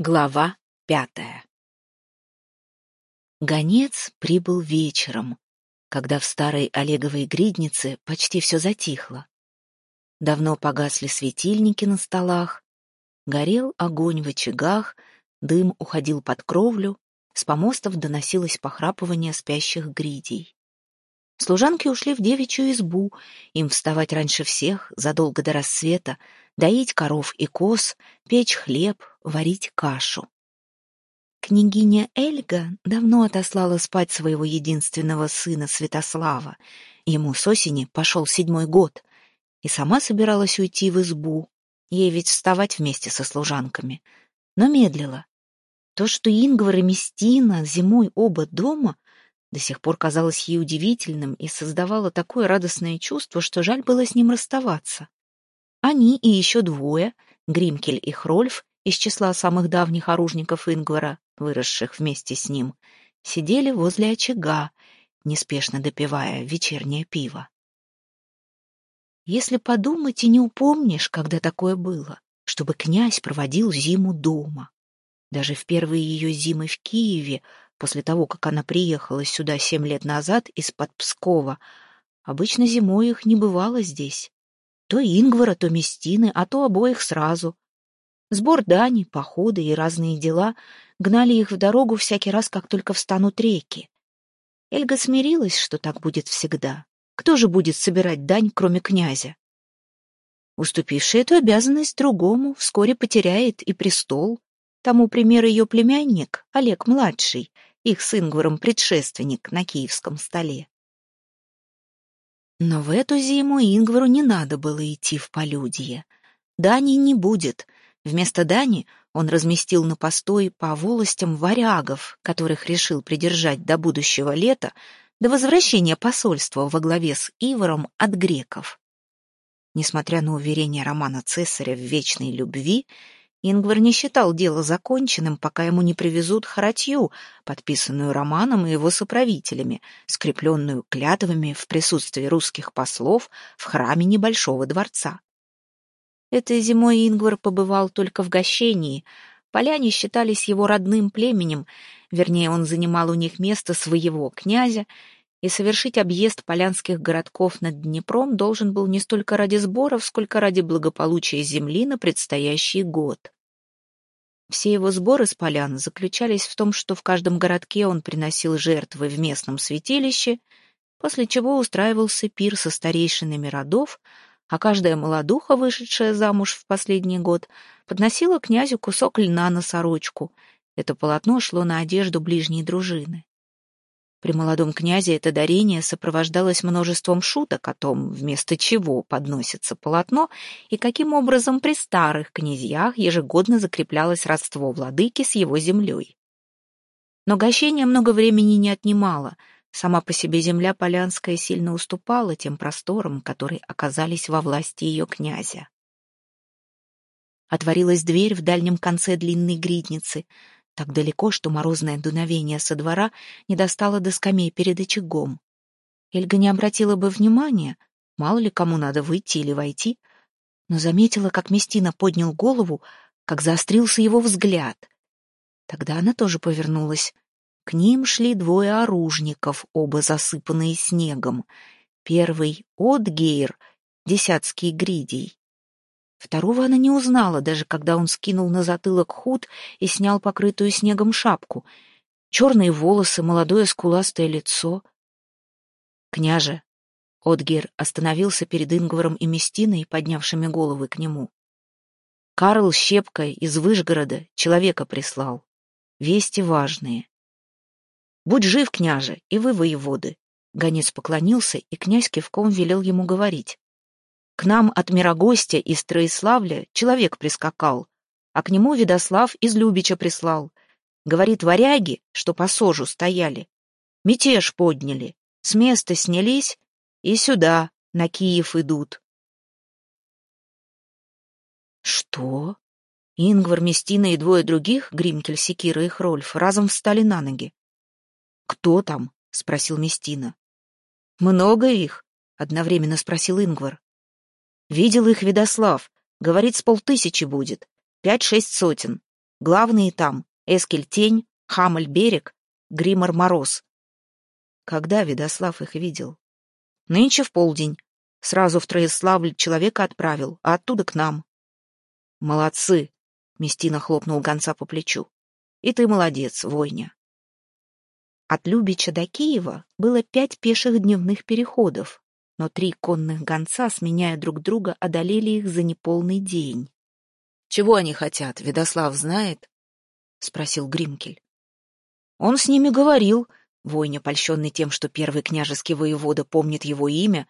Глава пятая Гонец прибыл вечером, когда в старой Олеговой гриднице почти все затихло. Давно погасли светильники на столах, горел огонь в очагах, дым уходил под кровлю, с помостов доносилось похрапывание спящих гридей. Служанки ушли в девичью избу, им вставать раньше всех, задолго до рассвета, доить коров и коз, печь хлеб, варить кашу. Княгиня Эльга давно отослала спать своего единственного сына Святослава. Ему с осени пошел седьмой год, и сама собиралась уйти в избу. Ей ведь вставать вместе со служанками. Но медлила. То, что Ингвар и Местина зимой оба дома, до сих пор казалось ей удивительным и создавало такое радостное чувство, что жаль было с ним расставаться. Они и еще двое, Гримкель и Хрольф, из числа самых давних оружников Ингвара, выросших вместе с ним, сидели возле очага, неспешно допивая вечернее пиво. Если подумать, и не упомнишь, когда такое было, чтобы князь проводил зиму дома. Даже в первые ее зимы в Киеве, после того, как она приехала сюда семь лет назад из-под Пскова, обычно зимой их не бывало здесь. То Ингвара, то Местины, а то обоих сразу. Сбор дани, походы и разные дела гнали их в дорогу всякий раз, как только встанут реки. Эльга смирилась, что так будет всегда. Кто же будет собирать дань, кроме князя? Уступивший эту обязанность другому вскоре потеряет и престол. Тому пример ее племянник, Олег-младший, их с Ингваром предшественник на киевском столе. Но в эту зиму Ингвару не надо было идти в полюдье. Дани не будет. Вместо Дани он разместил на постой по волостям варягов, которых решил придержать до будущего лета, до возвращения посольства во главе с Ивором от греков. Несмотря на уверение Романа Цесаря в вечной любви, Ингвар не считал дело законченным, пока ему не привезут харатью, подписанную Романом и его соправителями, скрепленную клятвами в присутствии русских послов в храме небольшого дворца. Этой зимой Ингвар побывал только в Гощении. Поляне считались его родным племенем, вернее, он занимал у них место своего князя, и совершить объезд полянских городков над Днепром должен был не столько ради сборов, сколько ради благополучия земли на предстоящий год. Все его сборы с полян заключались в том, что в каждом городке он приносил жертвы в местном святилище, после чего устраивался пир со старейшинами родов, а каждая молодуха, вышедшая замуж в последний год, подносила князю кусок льна на сорочку. Это полотно шло на одежду ближней дружины. При молодом князе это дарение сопровождалось множеством шуток о том, вместо чего подносится полотно, и каким образом при старых князьях ежегодно закреплялось родство владыки с его землей. Но гощение много времени не отнимало. Сама по себе земля Полянская сильно уступала тем просторам, которые оказались во власти ее князя. Отворилась дверь в дальнем конце длинной гридницы — так далеко, что морозное дуновение со двора не достало до скамей перед очагом. Эльга не обратила бы внимания, мало ли кому надо выйти или войти, но заметила, как Местина поднял голову, как заострился его взгляд. Тогда она тоже повернулась. К ним шли двое оружников, оба засыпанные снегом. Первый — Отгейр, десятский гридий. Второго она не узнала, даже когда он скинул на затылок худ и снял покрытую снегом шапку. Черные волосы, молодое скуластое лицо. «Княже!» Отгер остановился перед Ингваром и Местиной, поднявшими головы к нему. Карл Щепкой из Выжгорода человека прислал. Вести важные. «Будь жив, княже, и вы, воеводы!» Гонец поклонился, и князь кивком велел ему говорить. К нам от мирогостя из Троиславля человек прискакал, а к нему Ведослав из Любича прислал. Говорит, варяги, что по сожу стояли, мятеж подняли, с места снялись и сюда, на Киев идут. Что? Ингвар, Местина и двое других, Гримкель, Секира и Хрольф, разом встали на ноги. «Кто там?» — спросил Местина. «Много их?» — одновременно спросил Ингвар. Видел их Ведослав. Говорит, с полтысячи будет. Пять-шесть сотен. Главные там — Эскель Тень, Хамаль Берег, Гримор Мороз. Когда Ведослав их видел? Нынче в полдень. Сразу в Троиславль человека отправил, а оттуда к нам. Молодцы! Местина хлопнул гонца по плечу. И ты молодец, войня. От Любича до Киева было пять пеших дневных переходов, но три конных гонца, сменяя друг друга, одолели их за неполный день. «Чего они хотят, Ведослав знает?» — спросил Гримкель. Он с ними говорил, Войня, польщенный тем, что первый княжеский воевода помнит его имя,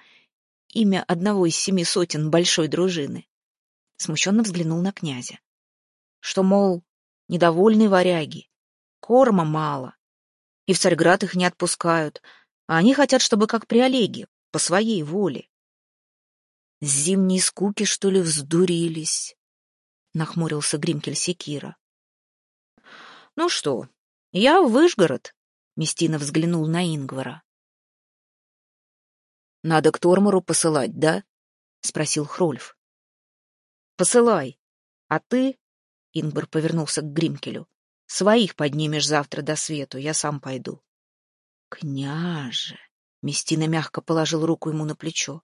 имя одного из семи сотен большой дружины, смущенно взглянул на князя. Что, мол, недовольны варяги, корма мало, и в Царьград их не отпускают, а они хотят, чтобы как при Олеге, по своей воле. С зимней скуки, что ли, вздурились? Нахмурился Гримкель Секира. Ну что, я в Выжгород, Местина взглянул на Ингвара. «Надо к Тормору посылать, да?» — спросил Хрольф. «Посылай. А ты...» — Ингвар повернулся к Гримкелю. «Своих поднимешь завтра до свету, я сам пойду». «Княже!» — Местина мягко положил руку ему на плечо.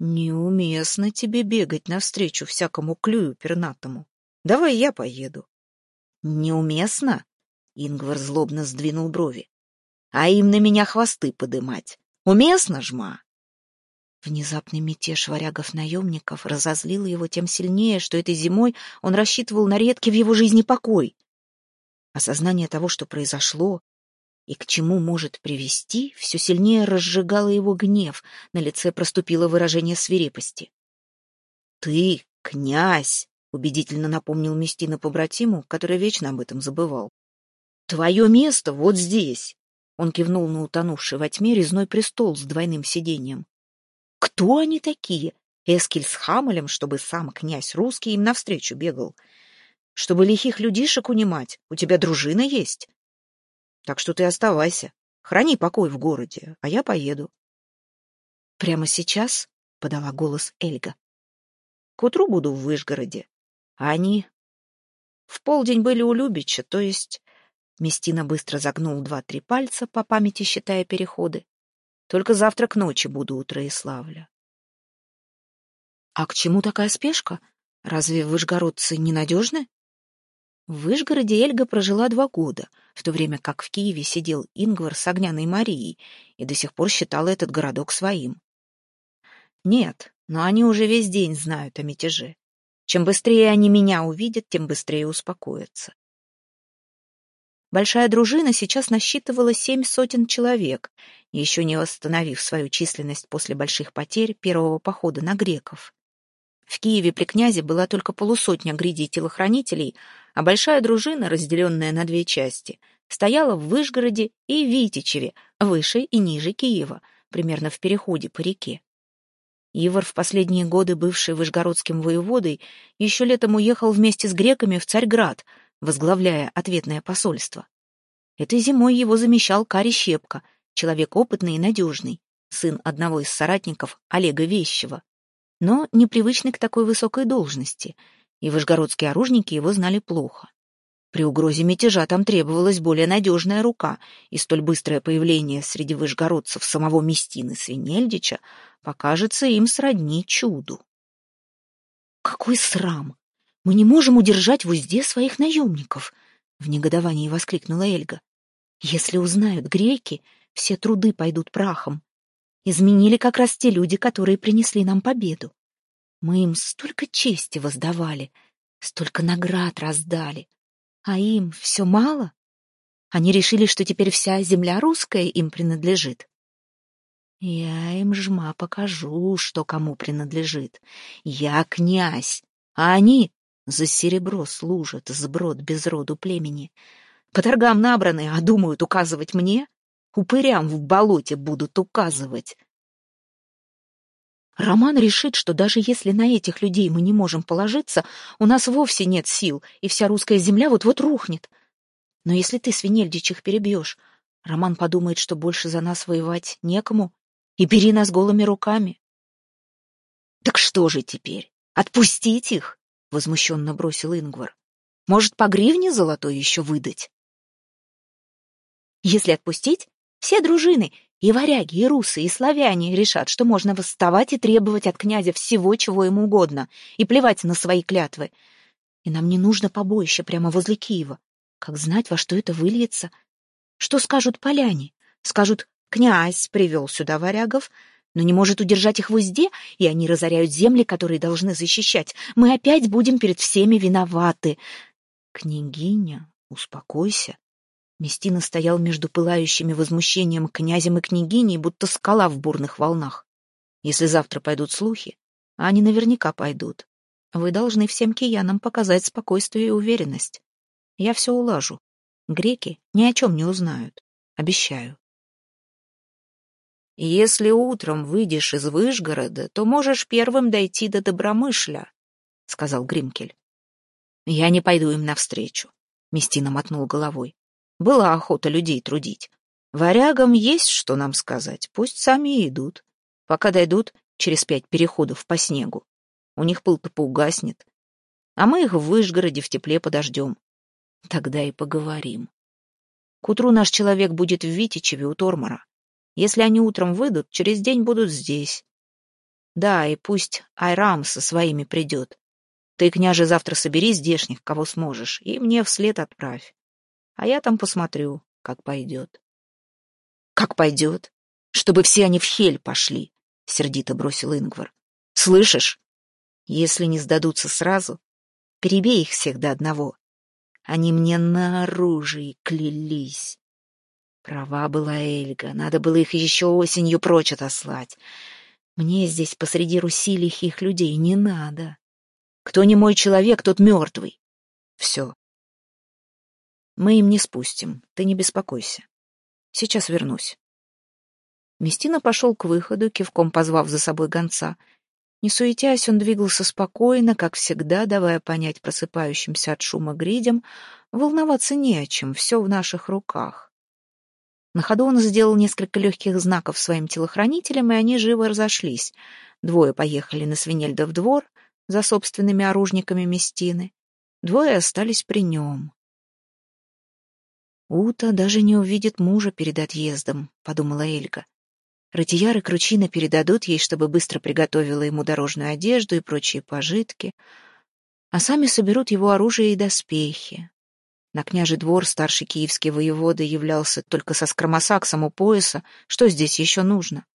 «Неуместно тебе бегать навстречу всякому клюю пернатому. Давай я поеду». «Неуместно?» Ингвар злобно сдвинул брови. «А им на меня хвосты подымать. Уместно, жма?» Внезапный мятеж варягов-наемников разозлил его тем сильнее, что этой зимой он рассчитывал на редкий в его жизни покой. Осознание того, что произошло и к чему может привести, все сильнее разжигало его гнев, на лице проступило выражение свирепости. «Ты, князь!» — убедительно напомнил Местина побратиму, который вечно об этом забывал. «Твое место вот здесь!» Он кивнул на утонувший во тьме резной престол с двойным сиденьем. «Кто они такие? Эскель с Хамалем, чтобы сам князь русский им навстречу бегал. Чтобы лихих людишек унимать, у тебя дружина есть. Так что ты оставайся, храни покой в городе, а я поеду». «Прямо сейчас?» — подала голос Эльга. «К утру буду в Выжгороде. А они...» «В полдень были у Любича, то есть Местина быстро загнул два-три пальца, по памяти считая переходы. Только завтра к ночи буду у Троиславля. А к чему такая спешка? Разве выжгородцы ненадежны? В Выжгороде Эльга прожила два года, в то время как в Киеве сидел Ингвар с Огняной Марией и до сих пор считал этот городок своим. Нет, но они уже весь день знают о мятеже. Чем быстрее они меня увидят, тем быстрее успокоятся. Большая дружина сейчас насчитывала семь сотен человек, еще не восстановив свою численность после больших потерь первого похода на греков. В Киеве при князе была только полусотня гридей телохранителей, а большая дружина, разделенная на две части, стояла в Выжгороде и Витичеве, выше и ниже Киева, примерно в переходе по реке. Ивар, в последние годы бывший вышгородским воеводой, еще летом уехал вместе с греками в Царьград — возглавляя ответное посольство. Этой зимой его замещал Кари Щепка, человек опытный и надежный, сын одного из соратников Олега Вещева, но непривычный к такой высокой должности, и вышгородские оружники его знали плохо. При угрозе мятежа там требовалась более надежная рука, и столь быстрое появление среди выжгородцев самого Местины Свинельдича покажется им сродни чуду. Какой срам! Мы не можем удержать в узде своих наемников!» — в негодовании воскликнула Эльга. «Если узнают греки, все труды пойдут прахом. Изменили как раз те люди, которые принесли нам победу. Мы им столько чести воздавали, столько наград раздали. А им все мало? Они решили, что теперь вся земля русская им принадлежит. Я им, жма, покажу, что кому принадлежит. Я князь, а они за серебро служат, сброд без роду племени. По торгам набраны, а думают указывать мне? Упырям в болоте будут указывать. Роман решит, что даже если на этих людей мы не можем положиться, у нас вовсе нет сил, и вся русская земля вот-вот рухнет. Но если ты свинельдич их перебьешь, Роман подумает, что больше за нас воевать некому, и бери нас голыми руками. Так что же теперь? Отпустить их? — возмущенно бросил Ингвар. Может, по гривне золотой еще выдать? Если отпустить, все дружины, и варяги, и русы, и славяне решат, что можно восставать и требовать от князя всего, чего ему угодно, и плевать на свои клятвы. И нам не нужно побоище прямо возле Киева. Как знать, во что это выльется? Что скажут поляне? Скажут, князь привел сюда варягов, но не может удержать их в узде, и они разоряют земли, которые должны защищать. Мы опять будем перед всеми виноваты. Княгиня, успокойся. Местина стоял между пылающими возмущением князем и княгиней, будто скала в бурных волнах. Если завтра пойдут слухи, а они наверняка пойдут, вы должны всем киянам показать спокойствие и уверенность. Я все улажу. Греки ни о чем не узнают. Обещаю. Если утром выйдешь из Выжгорода, то можешь первым дойти до Добромышля, — сказал Гримкель. Я не пойду им навстречу, — Местина мотнул головой. Была охота людей трудить. Варягам есть что нам сказать, пусть сами и идут. Пока дойдут через пять переходов по снегу. У них пыл-то поугаснет. А мы их в Выжгороде в тепле подождем. Тогда и поговорим. К утру наш человек будет в Витичеве у Тормора. Если они утром выйдут, через день будут здесь. Да, и пусть Айрам со своими придет. Ты, княже, завтра собери здешних, кого сможешь, и мне вслед отправь. А я там посмотрю, как пойдет. Как пойдет? Чтобы все они в хель пошли, — сердито бросил Ингвар. Слышишь? Если не сдадутся сразу, перебей их всех до одного. Они мне на оружие клялись. Права была Эльга, надо было их еще осенью прочь отослать. Мне здесь посреди Руси лихих людей не надо. Кто не мой человек, тот мертвый. Все. Мы им не спустим, ты не беспокойся. Сейчас вернусь. Местина пошел к выходу, кивком позвав за собой гонца. Не суетясь, он двигался спокойно, как всегда, давая понять просыпающимся от шума гридям, волноваться не о чем, все в наших руках. На ходу он сделал несколько легких знаков своим телохранителям, и они живо разошлись. Двое поехали на Свинельдов двор за собственными оружниками Местины. Двое остались при нем. «Ута даже не увидит мужа перед отъездом», — подумала Эльга. Ратияр и Кручина передадут ей, чтобы быстро приготовила ему дорожную одежду и прочие пожитки, а сами соберут его оружие и доспехи. На княжий двор старший киевский воевода являлся только со скромосаксом у пояса. Что здесь еще нужно?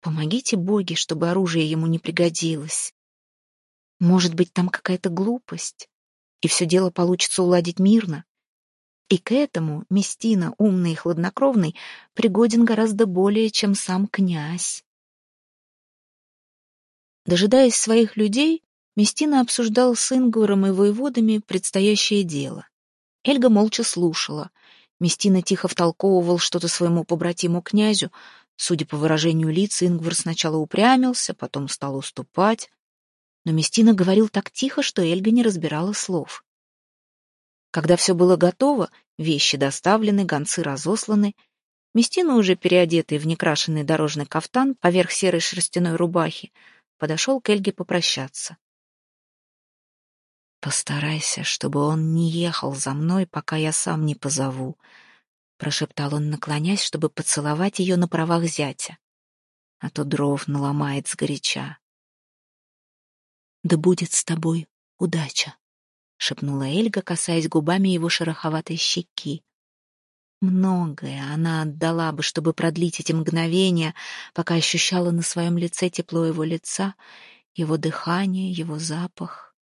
Помогите боги, чтобы оружие ему не пригодилось. Может быть, там какая-то глупость, и все дело получится уладить мирно. И к этому Местина, умный и хладнокровный, пригоден гораздо более, чем сам князь. Дожидаясь своих людей, Местина обсуждал с Ингваром и воеводами предстоящее дело. Эльга молча слушала. Местина тихо втолковывал что-то своему побратиму-князю. Судя по выражению лица, Ингвар сначала упрямился, потом стал уступать. Но Местина говорил так тихо, что Эльга не разбирала слов. Когда все было готово, вещи доставлены, гонцы разосланы, Местина, уже переодетый в некрашенный дорожный кафтан поверх серой шерстяной рубахи, подошел к Эльге попрощаться. «Постарайся, чтобы он не ехал за мной, пока я сам не позову», — прошептал он, наклонясь, чтобы поцеловать ее на правах зятя. «А то дров наломает сгоряча». «Да будет с тобой удача», — шепнула Эльга, касаясь губами его шероховатой щеки. Многое она отдала бы, чтобы продлить эти мгновения, пока ощущала на своем лице тепло его лица, его дыхание, его запах.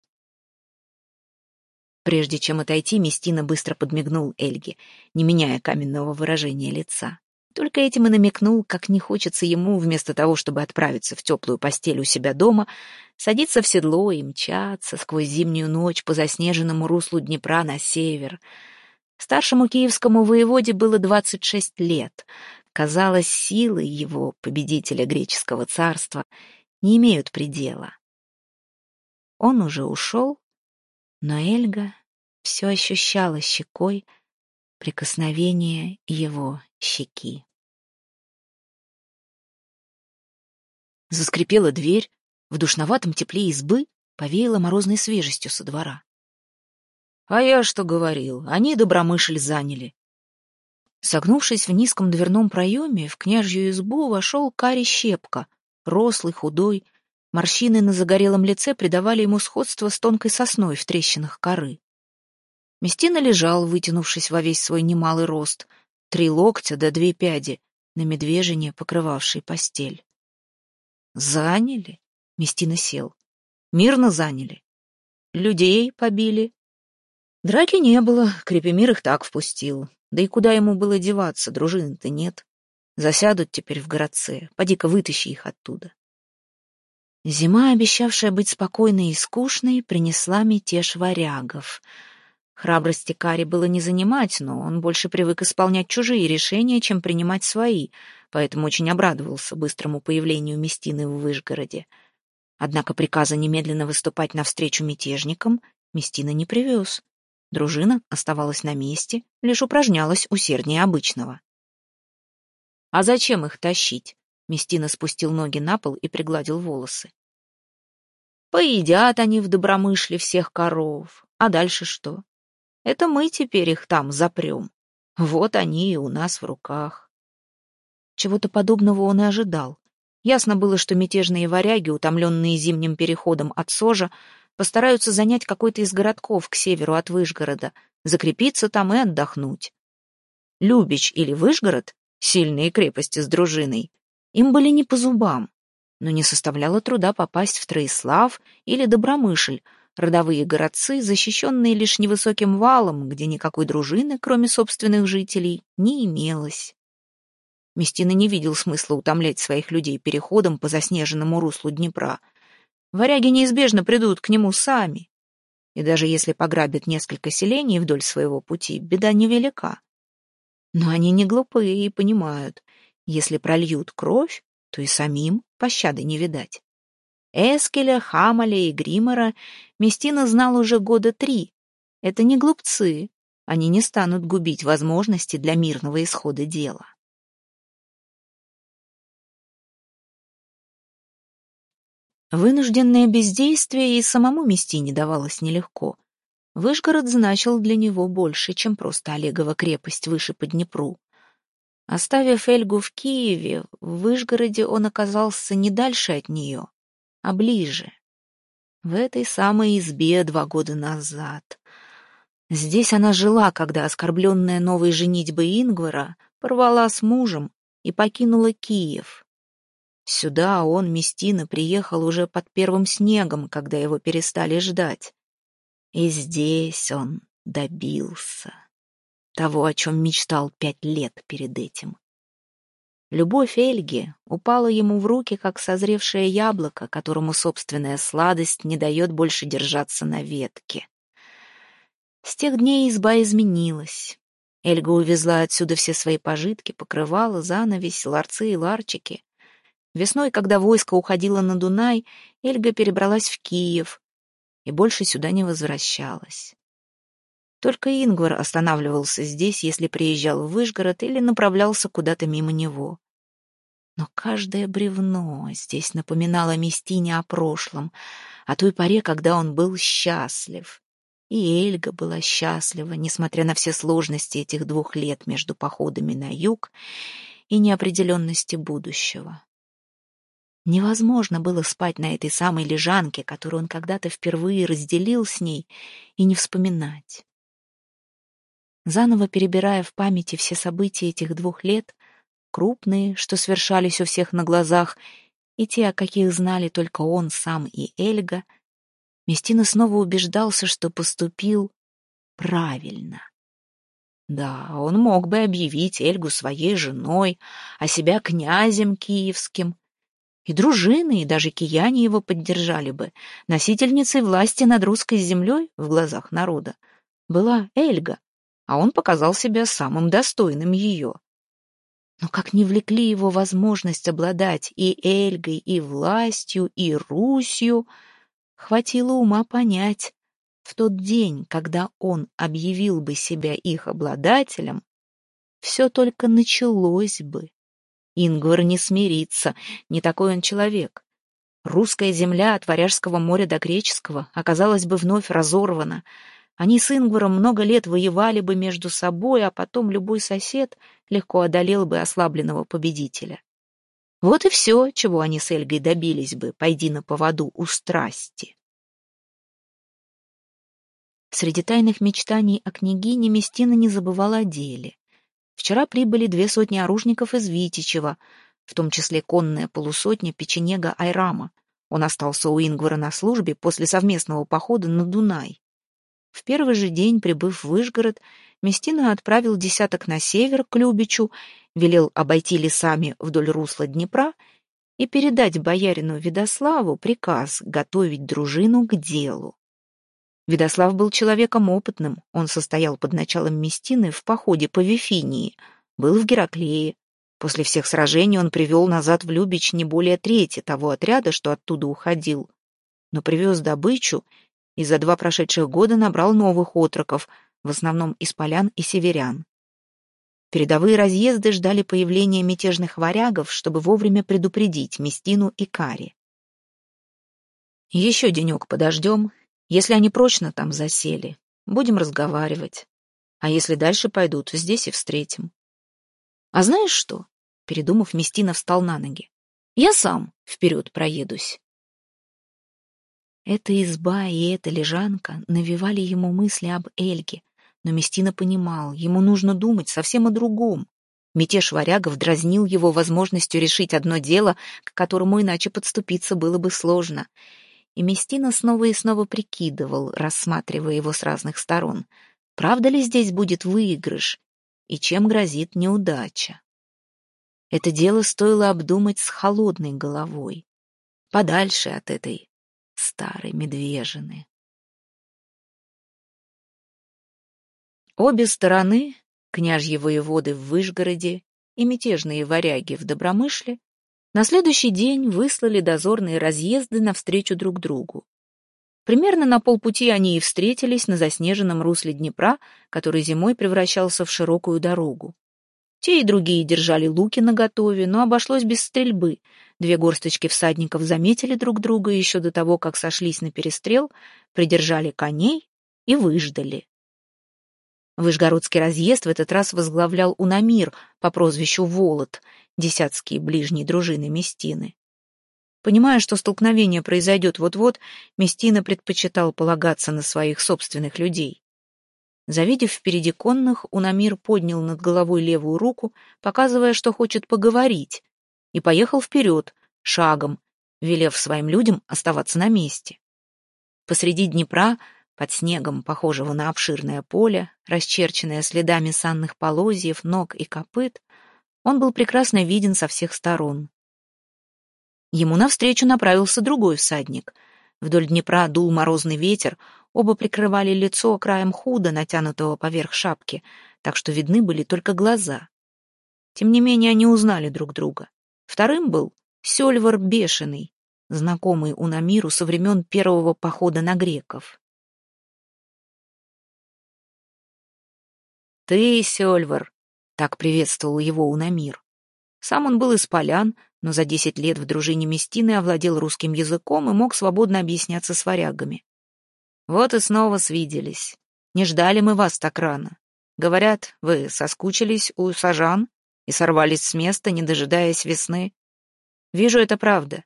Прежде чем отойти, Местина быстро подмигнул Эльге, не меняя каменного выражения лица. Только этим и намекнул, как не хочется ему, вместо того, чтобы отправиться в теплую постель у себя дома, садиться в седло и мчаться сквозь зимнюю ночь по заснеженному руслу Днепра на север. Старшему киевскому воеводе было двадцать шесть лет. Казалось, силы его, победителя греческого царства, не имеют предела. Он уже ушел, но Эльга все ощущала щекой прикосновение его щеки. Заскрипела дверь, в душноватом тепле избы повеяло морозной свежестью со двора. А я что говорил, они добромышль заняли. Согнувшись в низком дверном проеме, в княжью избу вошел Кари Щепка, рослый, худой. Морщины на загорелом лице придавали ему сходство с тонкой сосной в трещинах коры. Местина лежал, вытянувшись во весь свой немалый рост, три локтя да две пяди, на медвежине, покрывавшей постель. «Заняли?» — Местина сел. «Мирно заняли. Людей побили». Драки не было, Крепимир их так впустил. Да и куда ему было деваться, дружины-то нет. Засядут теперь в городце, поди-ка вытащи их оттуда. Зима, обещавшая быть спокойной и скучной, принесла мятеж варягов — Храбрости Кари было не занимать, но он больше привык исполнять чужие решения, чем принимать свои, поэтому очень обрадовался быстрому появлению Местины в Выжгороде. Однако приказа немедленно выступать навстречу мятежникам Местина не привез. Дружина оставалась на месте, лишь упражнялась усерднее обычного. «А зачем их тащить?» Местина спустил ноги на пол и пригладил волосы. «Поедят они в добромышле всех коров. А дальше что? Это мы теперь их там запрем. Вот они и у нас в руках. Чего-то подобного он и ожидал. Ясно было, что мятежные варяги, утомленные зимним переходом от Сожа, постараются занять какой-то из городков к северу от Выжгорода, закрепиться там и отдохнуть. Любич или Выжгород, сильные крепости с дружиной, им были не по зубам, но не составляло труда попасть в Троислав или Добромышль, родовые городцы, защищенные лишь невысоким валом, где никакой дружины, кроме собственных жителей, не имелось. Местина не видел смысла утомлять своих людей переходом по заснеженному руслу Днепра. Варяги неизбежно придут к нему сами. И даже если пограбят несколько селений вдоль своего пути, беда невелика. Но они не глупые и понимают, если прольют кровь, то и самим пощады не видать. Эскеля, Хамаля и Гримора Местина знал уже года три. Это не глупцы, они не станут губить возможности для мирного исхода дела. Вынужденное бездействие и самому Местине давалось нелегко. Вышгород значил для него больше, чем просто Олегова крепость выше по Днепру. Оставив Эльгу в Киеве, в Вышгороде он оказался не дальше от нее а ближе. В этой самой избе два года назад. Здесь она жила, когда оскорбленная новой женитьбой Ингвара порвала с мужем и покинула Киев. Сюда он, Местина, приехал уже под первым снегом, когда его перестали ждать. И здесь он добился того, о чем мечтал пять лет перед этим. Любовь Эльги упала ему в руки, как созревшее яблоко, которому собственная сладость не дает больше держаться на ветке. С тех дней изба изменилась. Эльга увезла отсюда все свои пожитки, покрывала, занавесь, ларцы и ларчики. Весной, когда войско уходило на Дунай, Эльга перебралась в Киев и больше сюда не возвращалась. Только Ингвар останавливался здесь, если приезжал в Выжгород или направлялся куда-то мимо него. Но каждое бревно здесь напоминало Местине о прошлом, о той поре, когда он был счастлив. И Эльга была счастлива, несмотря на все сложности этих двух лет между походами на юг и неопределенности будущего. Невозможно было спать на этой самой лежанке, которую он когда-то впервые разделил с ней, и не вспоминать. Заново перебирая в памяти все события этих двух лет, крупные, что свершались у всех на глазах, и те, о каких знали только он сам и Эльга, Местина снова убеждался, что поступил правильно. Да, он мог бы объявить Эльгу своей женой, а себя князем киевским. И дружины, и даже кияне его поддержали бы. Носительницей власти над русской землей в глазах народа была Эльга, а он показал себя самым достойным ее. Но как не влекли его возможность обладать и Эльгой, и властью, и Русью, хватило ума понять, в тот день, когда он объявил бы себя их обладателем, все только началось бы. Ингвар не смирится, не такой он человек. Русская земля от Варяжского моря до Греческого оказалась бы вновь разорвана, Они с Ингваром много лет воевали бы между собой, а потом любой сосед легко одолел бы ослабленного победителя. Вот и все, чего они с Эльгой добились бы, пойди на поводу у страсти. Среди тайных мечтаний о княгине Местина не забывала о деле. Вчера прибыли две сотни оружников из Витичева, в том числе конная полусотня печенега Айрама. Он остался у Ингвара на службе после совместного похода на Дунай. В первый же день, прибыв в Вышгород, Местина отправил десяток на север, к Любичу, велел обойти лесами вдоль русла Днепра и передать боярину Ведославу приказ готовить дружину к делу. Ведослав был человеком опытным, он состоял под началом Местины в походе по Вифинии, был в Гераклее. После всех сражений он привел назад в Любич не более трети того отряда, что оттуда уходил. Но привез добычу и за два прошедших года набрал новых отроков, в основном из полян и северян. Передовые разъезды ждали появления мятежных варягов, чтобы вовремя предупредить Местину и Кари. «Еще денек подождем, если они прочно там засели, будем разговаривать. А если дальше пойдут, здесь и встретим. А знаешь что? Передумав, Местина встал на ноги. Я сам вперед проедусь. Эта изба и эта лежанка навевали ему мысли об Эльге, но Местина понимал, ему нужно думать совсем о другом. Мятеж варягов дразнил его возможностью решить одно дело, к которому иначе подступиться было бы сложно — и Местина снова и снова прикидывал, рассматривая его с разных сторон. Правда ли здесь будет выигрыш? И чем грозит неудача? Это дело стоило обдумать с холодной головой, подальше от этой старой медвежины. Обе стороны, княжьи воеводы в Выжгороде и мятежные варяги в Добромышле, на следующий день выслали дозорные разъезды навстречу друг другу. Примерно на полпути они и встретились на заснеженном русле Днепра, который зимой превращался в широкую дорогу. Те и другие держали луки наготове, но обошлось без стрельбы. Две горсточки всадников заметили друг друга еще до того, как сошлись на перестрел, придержали коней и выждали. Вышгородский разъезд в этот раз возглавлял Унамир по прозвищу Волод, десятские ближние дружины Местины. Понимая, что столкновение произойдет вот-вот, Местина предпочитал полагаться на своих собственных людей. Завидев впереди конных, Унамир поднял над головой левую руку, показывая, что хочет поговорить, и поехал вперед, шагом, велев своим людям оставаться на месте. Посреди Днепра, под снегом, похожего на обширное поле, расчерченное следами санных полозьев, ног и копыт, он был прекрасно виден со всех сторон. Ему навстречу направился другой всадник. Вдоль Днепра дул морозный ветер, оба прикрывали лицо краем худа, натянутого поверх шапки, так что видны были только глаза. Тем не менее они узнали друг друга. Вторым был Сёльвар Бешеный, знакомый у Намиру со времен первого похода на греков. «Ты, Сёльвар, так приветствовал его Унамир. Сам он был из полян, но за десять лет в дружине Местины овладел русским языком и мог свободно объясняться с варягами. Вот и снова свиделись. Не ждали мы вас так рано. Говорят, вы соскучились у сажан и сорвались с места, не дожидаясь весны. Вижу, это правда.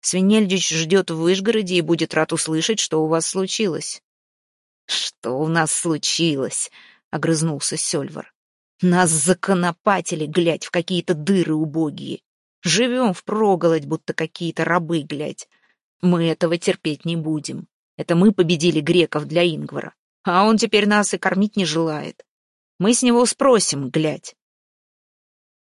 Свинельдич ждет в Вышгороде и будет рад услышать, что у вас случилось. «Что у нас случилось?» — огрызнулся Сёльвар. Нас законопатили, глядь, в какие-то дыры убогие. Живем впроголодь, будто какие-то рабы, глядь. Мы этого терпеть не будем. Это мы победили греков для Ингвара. А он теперь нас и кормить не желает. Мы с него спросим, глядь.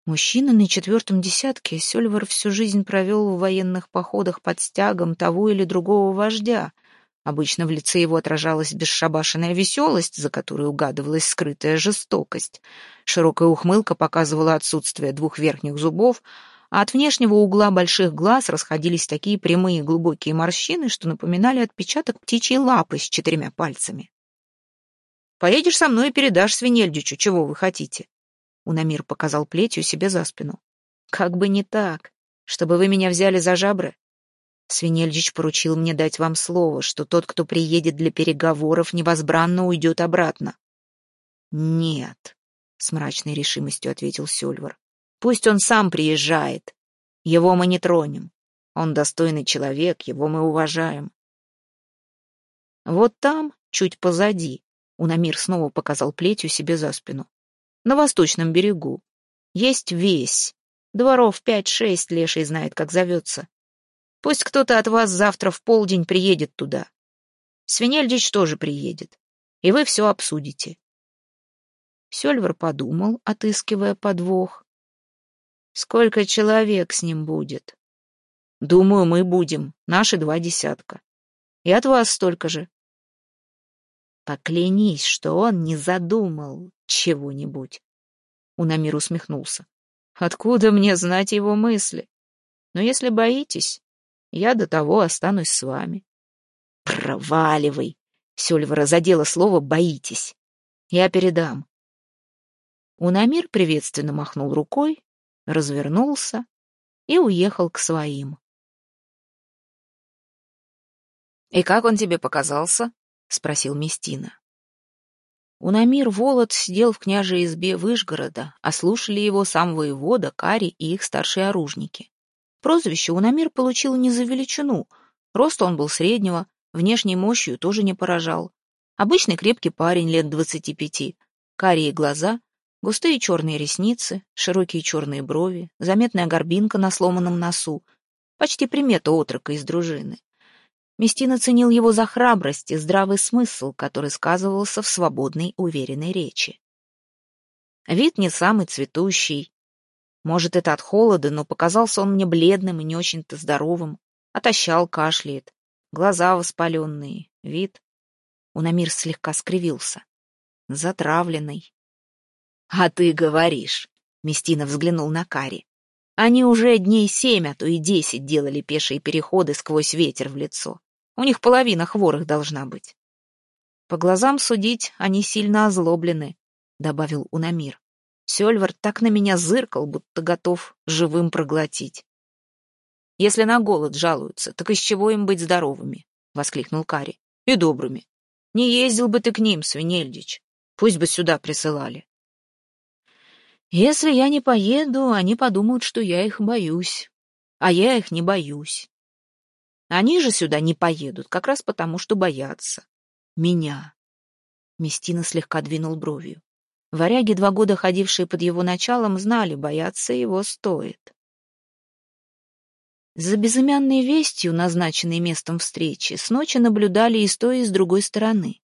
Мужчина на четвертом десятке, Сёльвар всю жизнь провел в военных походах под стягом того или другого вождя, Обычно в лице его отражалась бесшабашенная веселость, за которой угадывалась скрытая жестокость. Широкая ухмылка показывала отсутствие двух верхних зубов, а от внешнего угла больших глаз расходились такие прямые глубокие морщины, что напоминали отпечаток птичьей лапы с четырьмя пальцами. «Поедешь со мной и передашь свинельдичу, чего вы хотите?» Унамир показал плетью себе за спину. «Как бы не так, чтобы вы меня взяли за жабры. Свинельдич поручил мне дать вам слово, что тот, кто приедет для переговоров, невозбранно уйдет обратно. Нет, с мрачной решимостью ответил Сёльвар. Пусть он сам приезжает. Его мы не тронем. Он достойный человек, его мы уважаем. Вот там, чуть позади, Унамир снова показал плетью себе за спину. На восточном берегу. Есть весь. Дворов пять-шесть, леший знает, как зовется. Пусть кто-то от вас завтра в полдень приедет туда. Свинельдич тоже приедет, и вы все обсудите. Сёльвар подумал, отыскивая подвох. Сколько человек с ним будет? Думаю, мы будем, наши два десятка. И от вас столько же. Поклянись, что он не задумал чего-нибудь. Унамир усмехнулся. Откуда мне знать его мысли? Но если боитесь, я до того останусь с вами. Проваливай! Сёльвара задела слово «боитесь». Я передам. Унамир приветственно махнул рукой, развернулся и уехал к своим. «И как он тебе показался?» — спросил Местина. Унамир Волод сидел в княжей избе Выжгорода, а слушали его сам воевода, Кари и их старшие оружники. Прозвище Унамир получил не за величину. Рост он был среднего, внешней мощью тоже не поражал. Обычный крепкий парень лет двадцати пяти. Карие глаза, густые черные ресницы, широкие черные брови, заметная горбинка на сломанном носу. Почти примета отрока из дружины. Местина ценил его за храбрость и здравый смысл, который сказывался в свободной, уверенной речи. Вид не самый цветущий, может, это от холода, но показался он мне бледным и не очень-то здоровым. Отощал, кашляет. Глаза воспаленные. Вид. Унамир слегка скривился. Затравленный. «А ты говоришь», — Местина взглянул на Кари. «Они уже дней семь, а то и десять делали пешие переходы сквозь ветер в лицо. У них половина хворых должна быть». «По глазам судить, они сильно озлоблены», — добавил Унамир. Сёльвар так на меня зыркал, будто готов живым проглотить. «Если на голод жалуются, так из чего им быть здоровыми?» — воскликнул Кари. «И добрыми. Не ездил бы ты к ним, Свинельдич. Пусть бы сюда присылали». «Если я не поеду, они подумают, что я их боюсь. А я их не боюсь. Они же сюда не поедут, как раз потому, что боятся. Меня». Местина слегка двинул бровью. Варяги, два года ходившие под его началом, знали, бояться его стоит. За безымянной вестью, назначенной местом встречи, с ночи наблюдали и с той, и с другой стороны.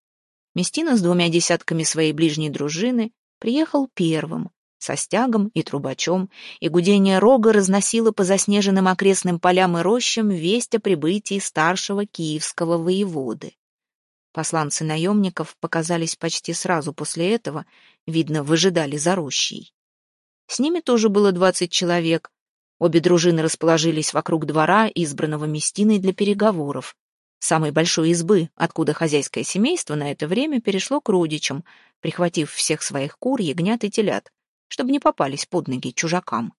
Местина с двумя десятками своей ближней дружины приехал первым, со стягом и трубачом, и гудение рога разносило по заснеженным окрестным полям и рощам весть о прибытии старшего киевского воеводы. Посланцы наемников показались почти сразу после этого, видно, выжидали за рощей. С ними тоже было двадцать человек. Обе дружины расположились вокруг двора, избранного Местиной для переговоров. Самой большой избы, откуда хозяйское семейство на это время перешло к родичам, прихватив всех своих кур, ягнят и телят, чтобы не попались под ноги чужакам.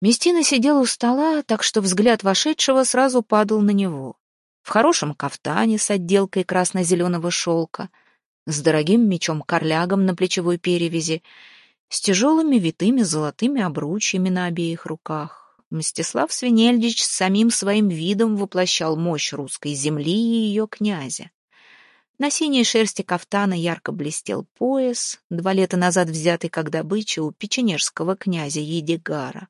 Местина сидел у стола, так что взгляд вошедшего сразу падал на него в хорошем кафтане с отделкой красно-зеленого шелка, с дорогим мечом-корлягом на плечевой перевязи, с тяжелыми витыми золотыми обручьями на обеих руках. Мстислав Свинельдич самим своим видом воплощал мощь русской земли и ее князя. На синей шерсти кафтана ярко блестел пояс, два лета назад взятый как добыча у печенежского князя Едигара.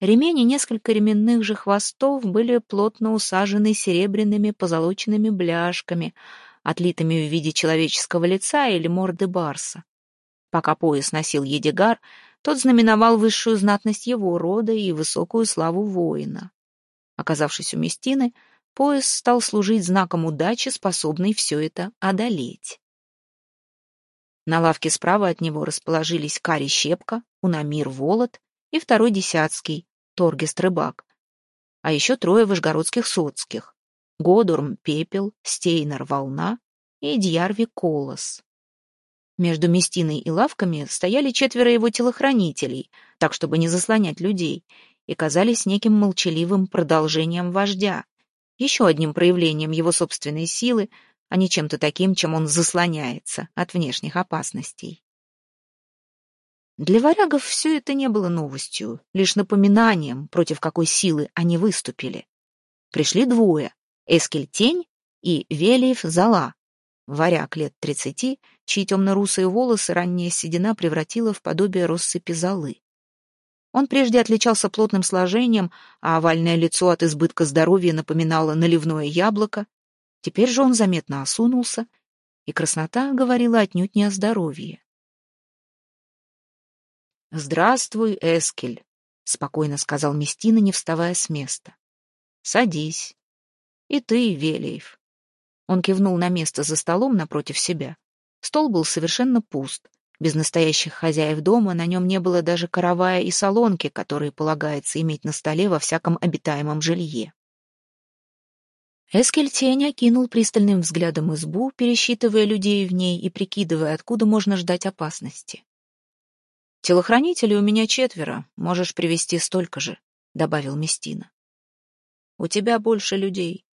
Ремень и несколько ременных же хвостов были плотно усажены серебряными позолоченными бляшками, отлитыми в виде человеческого лица или морды барса. Пока пояс носил Едигар, тот знаменовал высшую знатность его рода и высокую славу воина. Оказавшись у Местины, пояс стал служить знаком удачи, способной все это одолеть. На лавке справа от него расположились Кари Щепка, Унамир Волод и второй Десятский, Торгест Рыбак. А еще трое вышгородских соцких. Годурм Пепел, Стейнер Волна и Дьярви Колос. Между Местиной и лавками стояли четверо его телохранителей, так, чтобы не заслонять людей, и казались неким молчаливым продолжением вождя, еще одним проявлением его собственной силы, а не чем-то таким, чем он заслоняется от внешних опасностей. Для варягов все это не было новостью, лишь напоминанием, против какой силы они выступили. Пришли двое — Эскель Тень и Велиев Зала, варяг лет тридцати, чьи темно-русые волосы ранняя седина превратила в подобие россыпи золы. Он прежде отличался плотным сложением, а овальное лицо от избытка здоровья напоминало наливное яблоко. Теперь же он заметно осунулся, и краснота говорила отнюдь не о здоровье. «Здравствуй, Эскель», — спокойно сказал Местина, не вставая с места. «Садись. И ты, Велиев». Он кивнул на место за столом напротив себя. Стол был совершенно пуст. Без настоящих хозяев дома на нем не было даже каравая и солонки, которые полагается иметь на столе во всяком обитаемом жилье. Эскель тень окинул пристальным взглядом избу, пересчитывая людей в ней и прикидывая, откуда можно ждать опасности. «Телохранителей у меня четверо, можешь привести столько же», — добавил Местина. «У тебя больше людей.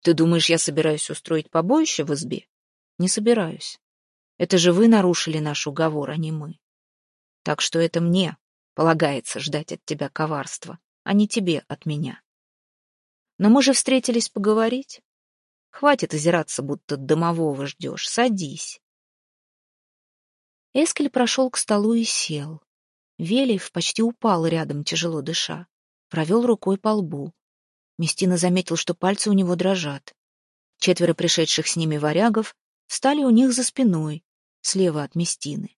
Ты думаешь, я собираюсь устроить побоище в избе? Не собираюсь. Это же вы нарушили наш уговор, а не мы. Так что это мне полагается ждать от тебя коварства, а не тебе от меня. Но мы же встретились поговорить. Хватит озираться, будто домового ждешь. Садись. Эскель прошел к столу и сел. Велев почти упал рядом, тяжело дыша. Провел рукой по лбу. Местина заметил, что пальцы у него дрожат. Четверо пришедших с ними варягов встали у них за спиной, слева от Местины.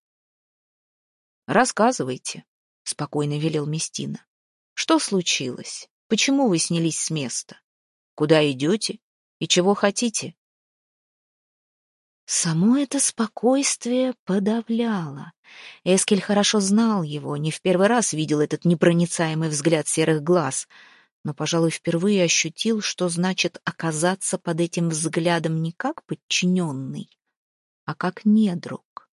«Рассказывайте», — спокойно велел Местина. «Что случилось? Почему вы снялись с места? Куда идете? И чего хотите?» Само это спокойствие подавляло. Эскель хорошо знал его, не в первый раз видел этот непроницаемый взгляд серых глаз, но, пожалуй, впервые ощутил, что значит оказаться под этим взглядом не как подчиненный, а как недруг.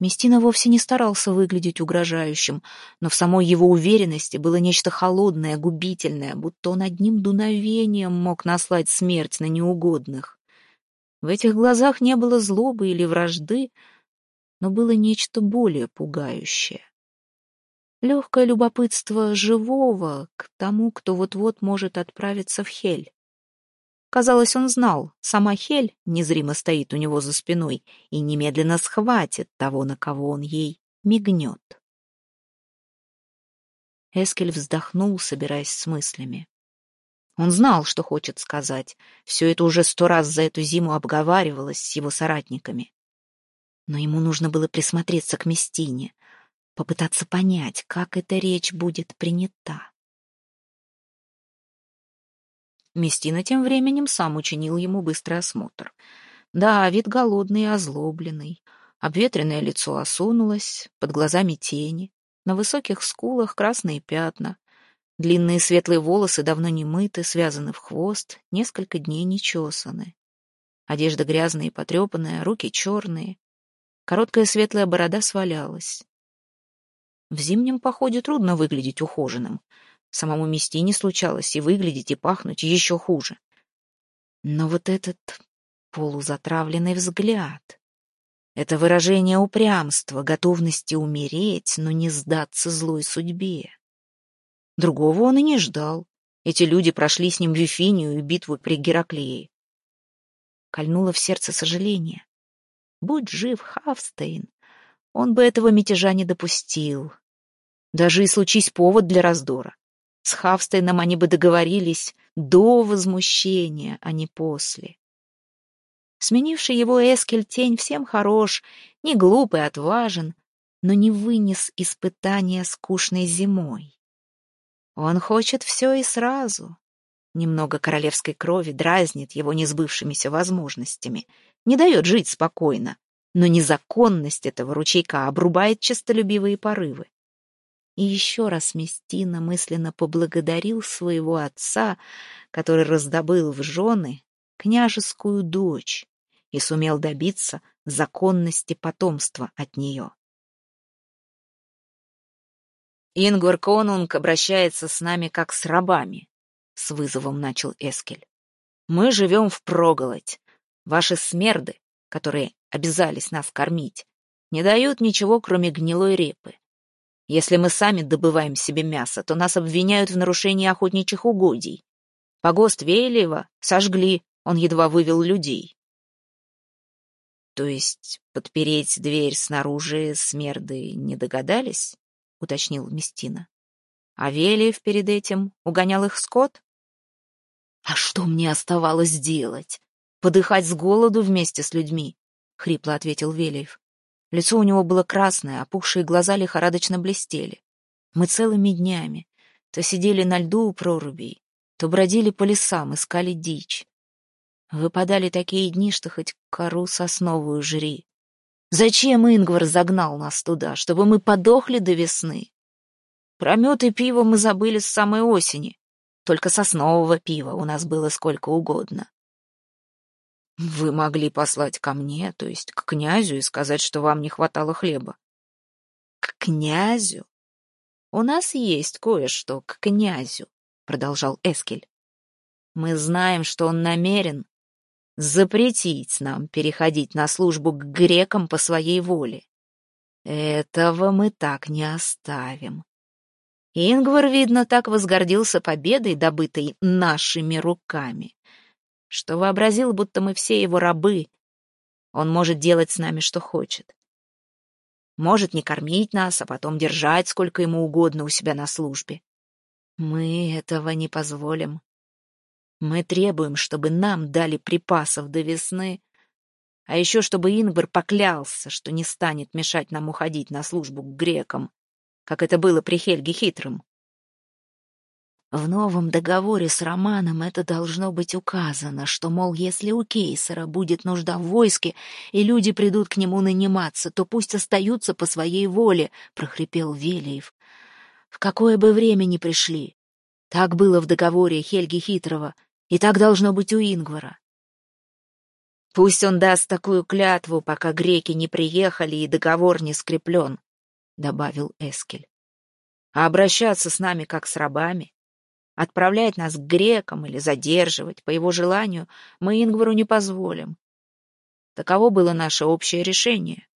Местина вовсе не старался выглядеть угрожающим, но в самой его уверенности было нечто холодное, губительное, будто он одним дуновением мог наслать смерть на неугодных. В этих глазах не было злобы или вражды, но было нечто более пугающее. Легкое любопытство живого к тому, кто вот-вот может отправиться в Хель. Казалось, он знал, сама Хель незримо стоит у него за спиной и немедленно схватит того, на кого он ей мигнет. Эскель вздохнул, собираясь с мыслями. Он знал, что хочет сказать. Все это уже сто раз за эту зиму обговаривалось с его соратниками. Но ему нужно было присмотреться к Местине, попытаться понять, как эта речь будет принята. Местина тем временем сам учинил ему быстрый осмотр. Да, вид голодный и озлобленный. Обветренное лицо осунулось, под глазами тени, на высоких скулах красные пятна, Длинные светлые волосы давно не мыты, связаны в хвост, несколько дней не чесаны. Одежда грязная и потрепанная, руки черные. Короткая светлая борода свалялась. В зимнем походе трудно выглядеть ухоженным. Самому мести не случалось и выглядеть, и пахнуть еще хуже. Но вот этот полузатравленный взгляд — это выражение упрямства, готовности умереть, но не сдаться злой судьбе. Другого он и не ждал. Эти люди прошли с ним Вифинию и битву при Гераклее. Кольнуло в сердце сожаление. Будь жив Хавстейн, он бы этого мятежа не допустил. Даже и случись повод для раздора. С Хавстейном они бы договорились до возмущения, а не после. Сменивший его Эскель тень всем хорош, не глупый, отважен, но не вынес испытания скучной зимой. Он хочет все и сразу. Немного королевской крови дразнит его несбывшимися возможностями, не дает жить спокойно, но незаконность этого ручейка обрубает честолюбивые порывы. И еще раз Местина мысленно поблагодарил своего отца, который раздобыл в жены княжескую дочь и сумел добиться законности потомства от нее. Ингвар Конунг обращается с нами как с рабами, — с вызовом начал Эскель. Мы живем в проголодь. Ваши смерды, которые обязались нас кормить, не дают ничего, кроме гнилой репы. Если мы сами добываем себе мясо, то нас обвиняют в нарушении охотничьих угодий. Погост Вейлиева сожгли, он едва вывел людей. То есть подпереть дверь снаружи смерды не догадались? — уточнил Местина. А Велиев перед этим угонял их скот? А что мне оставалось делать? Подыхать с голоду вместе с людьми, — хрипло ответил Велиев. Лицо у него было красное, опухшие глаза лихорадочно блестели. Мы целыми днями то сидели на льду у прорубей, то бродили по лесам, искали дичь. Выпадали такие дни, что хоть кору сосновую жри. Зачем Ингвар загнал нас туда, чтобы мы подохли до весны? Про мед и пиво мы забыли с самой осени. Только соснового пива у нас было сколько угодно. Вы могли послать ко мне, то есть к князю, и сказать, что вам не хватало хлеба. К князю? У нас есть кое-что к князю, продолжал Эскель. Мы знаем, что он намерен запретить нам переходить на службу к грекам по своей воле. Этого мы так не оставим. Ингвар, видно, так возгордился победой, добытой нашими руками, что вообразил, будто мы все его рабы. Он может делать с нами, что хочет. Может не кормить нас, а потом держать сколько ему угодно у себя на службе. Мы этого не позволим. Мы требуем, чтобы нам дали припасов до весны, а еще чтобы Ингвар поклялся, что не станет мешать нам уходить на службу к грекам, как это было при Хельге Хитром. В новом договоре с Романом это должно быть указано, что, мол, если у Кейсера будет нужда в войске, и люди придут к нему наниматься, то пусть остаются по своей воле, — прохрипел Велиев. В какое бы время ни пришли. Так было в договоре Хельги Хитрого, и так должно быть у Ингвара. Пусть он даст такую клятву, пока греки не приехали и договор не скреплен, — добавил Эскель. А обращаться с нами как с рабами? Отправлять нас к грекам или задерживать, по его желанию, мы Ингвару не позволим. Таково было наше общее решение.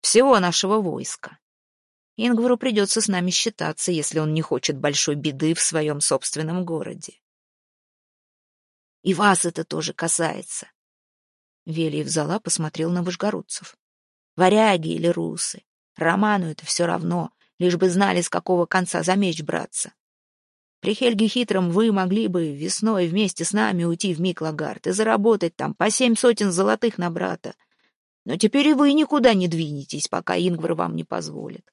Всего нашего войска. Ингвару придется с нами считаться, если он не хочет большой беды в своем собственном городе. И вас это тоже касается. Велиев зала посмотрел на вышгородцев. Варяги или русы. Роману это все равно, лишь бы знали, с какого конца за меч браться. При Хельге Хитром вы могли бы весной вместе с нами уйти в Миклагард и заработать там по семь сотен золотых на брата. Но теперь и вы никуда не двинетесь, пока Ингвар вам не позволит.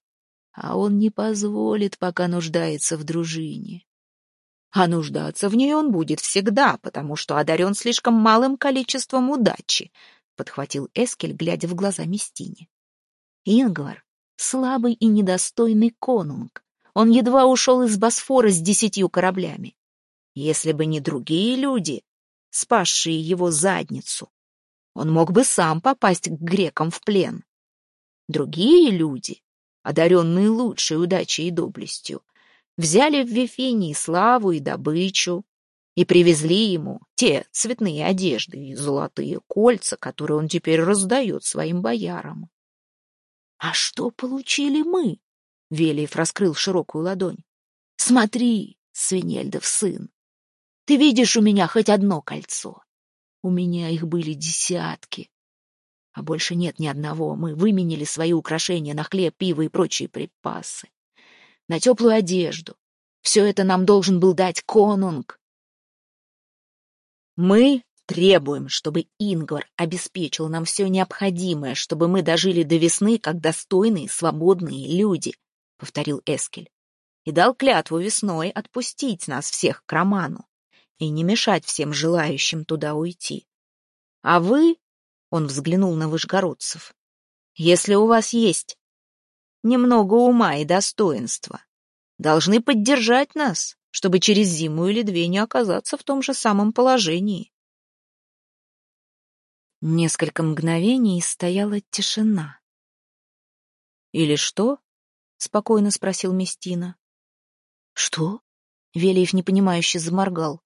А он не позволит, пока нуждается в дружине. А нуждаться в ней он будет всегда, потому что одарен слишком малым количеством удачи, — подхватил Эскель, глядя в глаза Местине. Ингвар — слабый и недостойный конунг, он едва ушел из Босфора с десятью кораблями. Если бы не другие люди, спасшие его задницу, он мог бы сам попасть к грекам в плен. Другие люди, одаренные лучшей удачей и доблестью, взяли в Вифинии славу и добычу и привезли ему те цветные одежды и золотые кольца, которые он теперь раздает своим боярам. А что получили мы? Велиев раскрыл широкую ладонь. «Смотри, Свинельдов сын, ты видишь у меня хоть одно кольцо? У меня их были десятки. А больше нет ни одного. Мы выменили свои украшения на хлеб, пиво и прочие припасы. На теплую одежду. Все это нам должен был дать конунг. Мы требуем, чтобы Ингвар обеспечил нам все необходимое, чтобы мы дожили до весны, как достойные, свободные люди повторил Эскель, и дал клятву весной отпустить нас всех к Роману и не мешать всем желающим туда уйти. А вы, — он взглянул на выжгородцев, — если у вас есть немного ума и достоинства, должны поддержать нас, чтобы через зиму или две не оказаться в том же самом положении. Несколько мгновений стояла тишина. «Или что?» — спокойно спросил Местина. Что? Велиев непонимающе заморгал.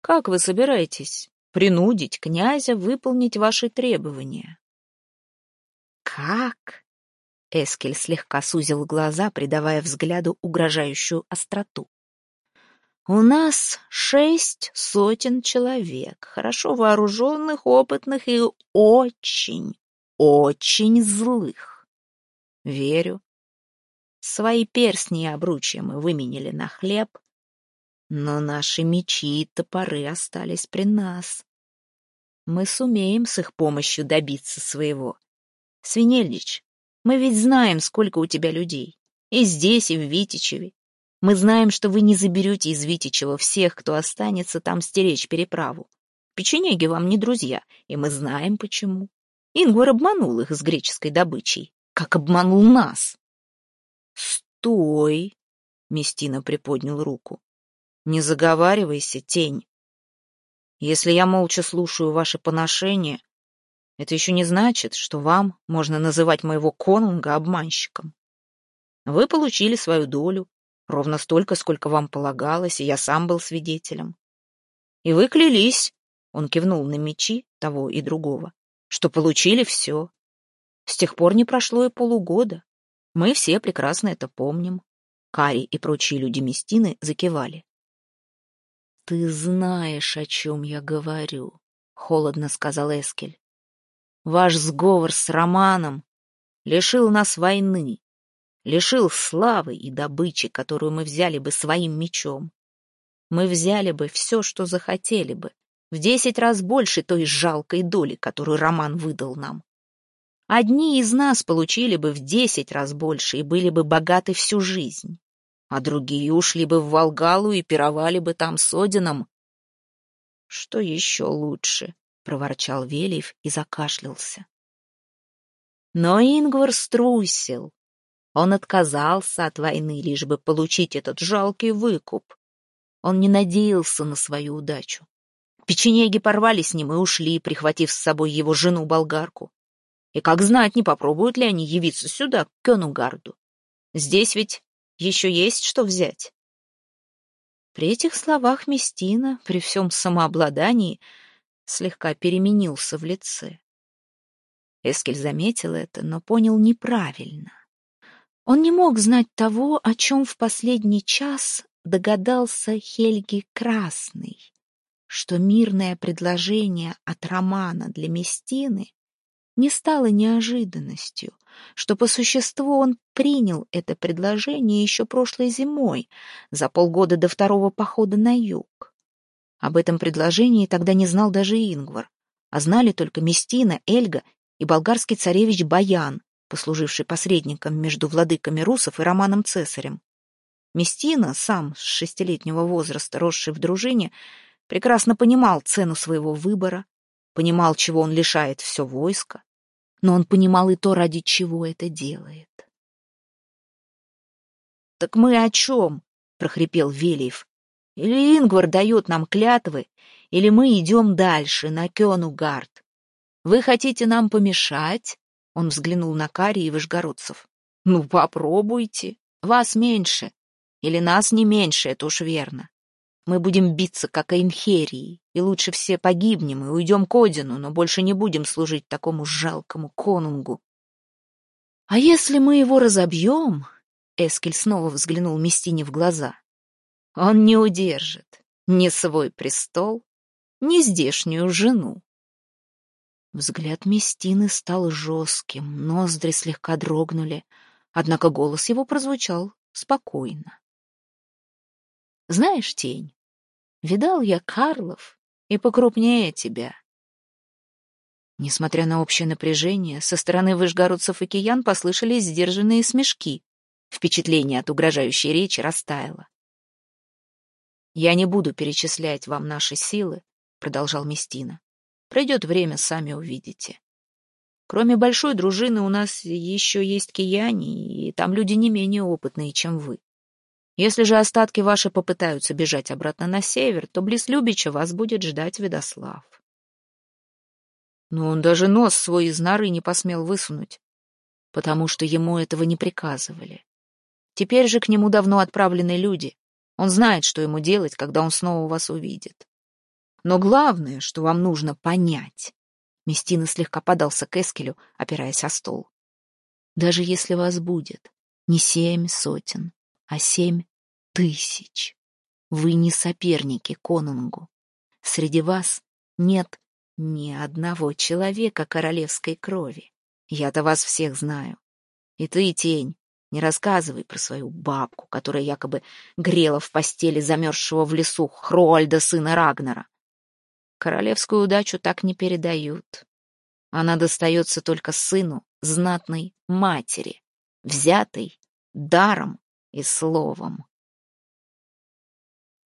Как вы собираетесь принудить князя выполнить ваши требования? Как? Эскель слегка сузил глаза, придавая взгляду угрожающую остроту. У нас шесть сотен человек, хорошо вооруженных, опытных и очень, очень злых. Верю. Свои перстни и обручья мы выменили на хлеб, но наши мечи и топоры остались при нас. Мы сумеем с их помощью добиться своего. Свинельдич, мы ведь знаем, сколько у тебя людей. И здесь, и в Витичеве. Мы знаем, что вы не заберете из Витичева всех, кто останется там стеречь переправу. Печенеги вам не друзья, и мы знаем почему. Ингвар обманул их с греческой добычей, как обманул нас. «Стой!» — Местина приподнял руку. «Не заговаривайся, тень. Если я молча слушаю ваши поношения, это еще не значит, что вам можно называть моего конунга обманщиком. Вы получили свою долю, Ровно столько, сколько вам полагалось, и я сам был свидетелем. И вы клялись, он кивнул на мечи того и другого, что получили все. С тех пор не прошло и полугода. Мы все прекрасно это помним. Кари и прочие люди Местины закивали. «Ты знаешь, о чем я говорю», — холодно сказал Эскель. «Ваш сговор с Романом лишил нас войны, лишил славы и добычи, которую мы взяли бы своим мечом. Мы взяли бы все, что захотели бы, в десять раз больше той жалкой доли, которую Роман выдал нам. Одни из нас получили бы в десять раз больше и были бы богаты всю жизнь, а другие ушли бы в Волгалу и пировали бы там с Одином. — Что еще лучше? — проворчал Велиев и закашлялся. Но Ингвар струсил, он отказался от войны, лишь бы получить этот жалкий выкуп. Он не надеялся на свою удачу. Печенеги порвали с ним и ушли, прихватив с собой его жену-болгарку. И как знать, не попробуют ли они явиться сюда, к Кёнугарду. Здесь ведь еще есть что взять. При этих словах Местина, при всем самообладании, слегка переменился в лице. Эскель заметил это, но понял неправильно. Он не мог знать того, о чем в последний час догадался Хельги Красный, что мирное предложение от Романа для Местины не стало неожиданностью, что по существу он принял это предложение еще прошлой зимой, за полгода до второго похода на юг. Об этом предложении тогда не знал даже Ингвар, а знали только Местина, Эльга и болгарский царевич Баян, послуживший посредником между владыками русов и Романом Цесарем. Местина, сам с шестилетнего возраста росший в дружине, прекрасно понимал цену своего выбора, понимал, чего он лишает все войско, но он понимал и то, ради чего это делает. «Так мы о чем?» — прохрипел Велиев. «Или Ингвар дает нам клятвы, или мы идем дальше, на Кёнугард. Вы хотите нам помешать, он взглянул на Кари и Вышгородцев. «Ну, попробуйте. Вас меньше. Или нас не меньше, это уж верно. Мы будем биться, как Эйнхерии, и лучше все погибнем и уйдем к Одину, но больше не будем служить такому жалкому конунгу. А если мы его разобьем, Эскель снова взглянул Местине в глаза, он не удержит ни свой престол, ни здешнюю жену. Взгляд Местины стал жестким, ноздри слегка дрогнули, однако голос его прозвучал спокойно. «Знаешь, тень, видал я Карлов и покрупнее тебя». Несмотря на общее напряжение, со стороны выжгородцев и киян послышались сдержанные смешки. Впечатление от угрожающей речи растаяло. «Я не буду перечислять вам наши силы», — продолжал Местина. Пройдет время, сами увидите. Кроме большой дружины у нас еще есть кияне, и там люди не менее опытные, чем вы. Если же остатки ваши попытаются бежать обратно на север, то близ Любича вас будет ждать Ведослав. Но он даже нос свой из норы не посмел высунуть, потому что ему этого не приказывали. Теперь же к нему давно отправлены люди. Он знает, что ему делать, когда он снова вас увидит. Но главное, что вам нужно понять. Местина слегка подался к Эскелю, опираясь о стол. Даже если вас будет не семь сотен, а семь тысяч, вы не соперники Конунгу. Среди вас нет ни одного человека королевской крови. Я-то вас всех знаю. И ты, тень, не рассказывай про свою бабку, которая якобы грела в постели замерзшего в лесу Хроальда, сына Рагнера. Королевскую удачу так не передают. Она достается только сыну знатной матери, взятой даром и словом.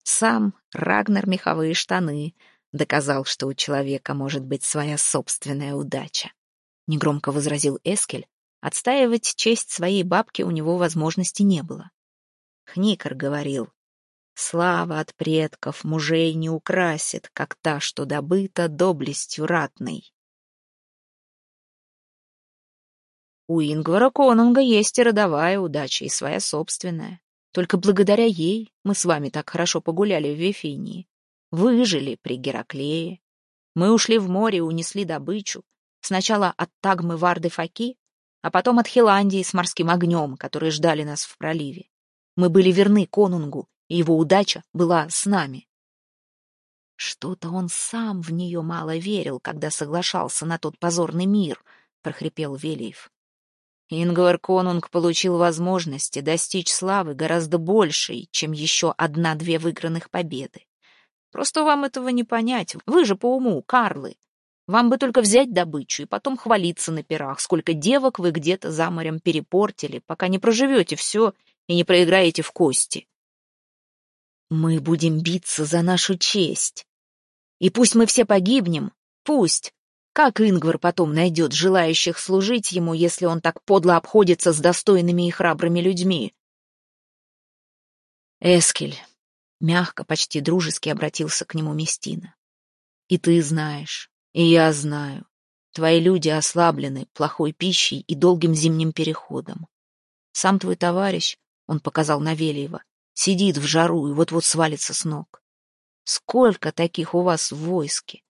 Сам Рагнар меховые штаны доказал, что у человека может быть своя собственная удача. Негромко возразил Эскель, Отстаивать честь своей бабки у него возможности не было. Хникар говорил, «Слава от предков мужей не украсит, как та, что добыта доблестью ратной». У Ингвара Конунга есть и родовая удача, и своя собственная. Только благодаря ей мы с вами так хорошо погуляли в Вифинии. Выжили при Гераклее. Мы ушли в море и унесли добычу. Сначала от Тагмы Варды Факи, а потом от Хиландии с морским огнем, которые ждали нас в проливе. Мы были верны конунгу, и его удача была с нами. Что-то он сам в нее мало верил, когда соглашался на тот позорный мир, — прохрипел Велиев. Ингвар Конунг получил возможности достичь славы гораздо большей, чем еще одна-две выигранных победы. Просто вам этого не понять. Вы же по уму, Карлы. Вам бы только взять добычу и потом хвалиться на пирах, сколько девок вы где-то за морем перепортили, пока не проживете все и не проиграете в кости. Мы будем биться за нашу честь. И пусть мы все погибнем, пусть. Как Ингвар потом найдет желающих служить ему, если он так подло обходится с достойными и храбрыми людьми? Эскель, мягко, почти дружески обратился к нему Местина. И ты знаешь, и я знаю, твои люди ослаблены плохой пищей и долгим зимним переходом. Сам твой товарищ, он показал на Велиева, сидит в жару и вот-вот свалится с ног. Сколько таких у вас в войске?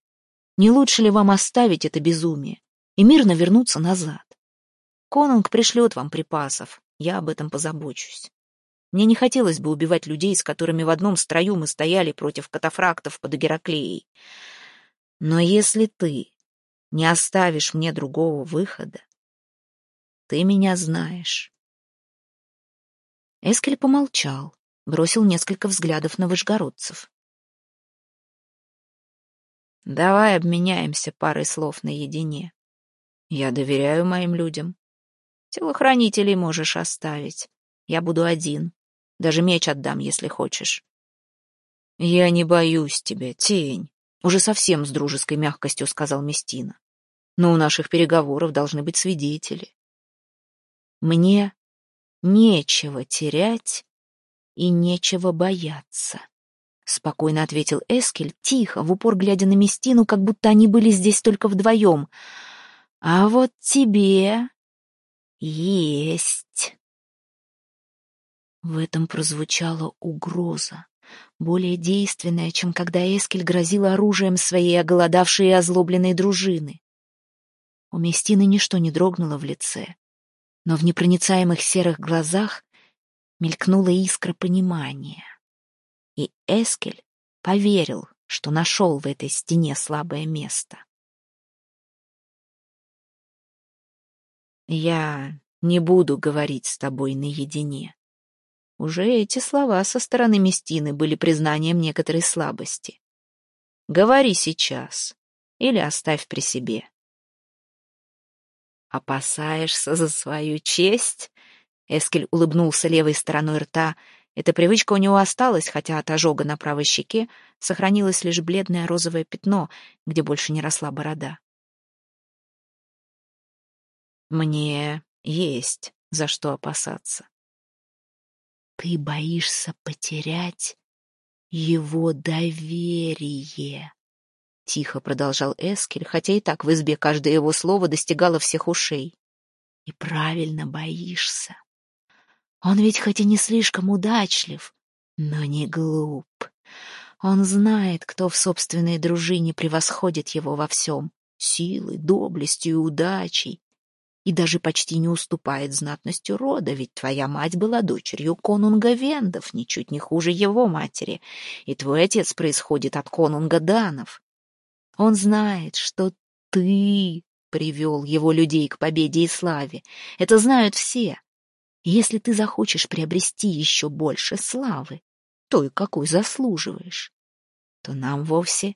Не лучше ли вам оставить это безумие и мирно вернуться назад? Конунг пришлет вам припасов, я об этом позабочусь. Мне не хотелось бы убивать людей, с которыми в одном строю мы стояли против катафрактов под Гераклеей. Но если ты не оставишь мне другого выхода, ты меня знаешь. Эскель помолчал, бросил несколько взглядов на выжгородцев. Давай обменяемся парой слов наедине. Я доверяю моим людям. Телохранителей можешь оставить. Я буду один. Даже меч отдам, если хочешь. Я не боюсь тебя, тень. Уже совсем с дружеской мягкостью сказал Местина. Но у наших переговоров должны быть свидетели. Мне нечего терять и нечего бояться. Спокойно ответил Эскель, тихо, в упор глядя на Местину, как будто они были здесь только вдвоем. А вот тебе есть. В этом прозвучала угроза более действенная, чем когда Эскель грозил оружием своей оголодавшей и озлобленной дружины. У Местины ничто не дрогнуло в лице, но в непроницаемых серых глазах мелькнула искра понимания. И Эскель поверил, что нашел в этой стене слабое место. «Я не буду говорить с тобой наедине», уже эти слова со стороны Местины были признанием некоторой слабости. «Говори сейчас или оставь при себе». «Опасаешься за свою честь?» Эскель улыбнулся левой стороной рта. Эта привычка у него осталась, хотя от ожога на правой щеке сохранилось лишь бледное розовое пятно, где больше не росла борода. «Мне есть за что опасаться. Ты боишься потерять его доверие. Тихо продолжал Эскель, хотя и так в избе каждое его слово достигало всех ушей. И правильно боишься. Он ведь хоть и не слишком удачлив, но не глуп. Он знает, кто в собственной дружине превосходит его во всем — силой, доблестью и удачей, и даже почти не уступает знатностью рода, ведь твоя мать была дочерью конунга Вендов, ничуть не хуже его матери, и твой отец происходит от конунга Данов. Он знает, что ты привел его людей к победе и славе. Это знают все. Если ты захочешь приобрести еще больше славы, той, какой заслуживаешь, то нам вовсе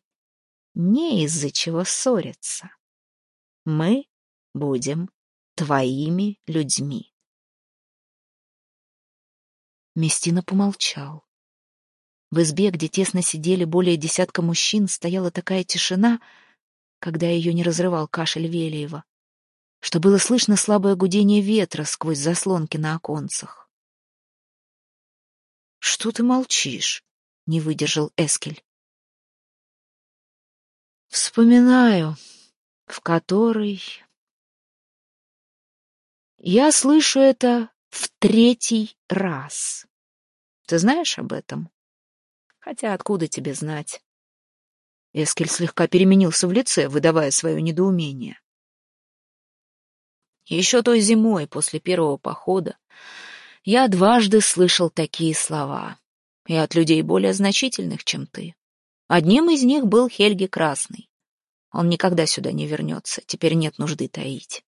не из-за чего ссориться. Мы будем твоими людьми. Местина помолчал. В избе, где тесно сидели более десятка мужчин, стояла такая тишина, когда ее не разрывал кашель Велиева, что было слышно слабое гудение ветра сквозь заслонки на оконцах. «Что ты молчишь?» — не выдержал Эскель. «Вспоминаю, в которой...» «Я слышу это в третий раз. Ты знаешь об этом? Хотя откуда тебе знать?» Эскель слегка переменился в лице, выдавая свое недоумение. Еще той зимой, после первого похода, я дважды слышал такие слова, и от людей более значительных, чем ты. Одним из них был Хельги Красный. Он никогда сюда не вернется, теперь нет нужды таить.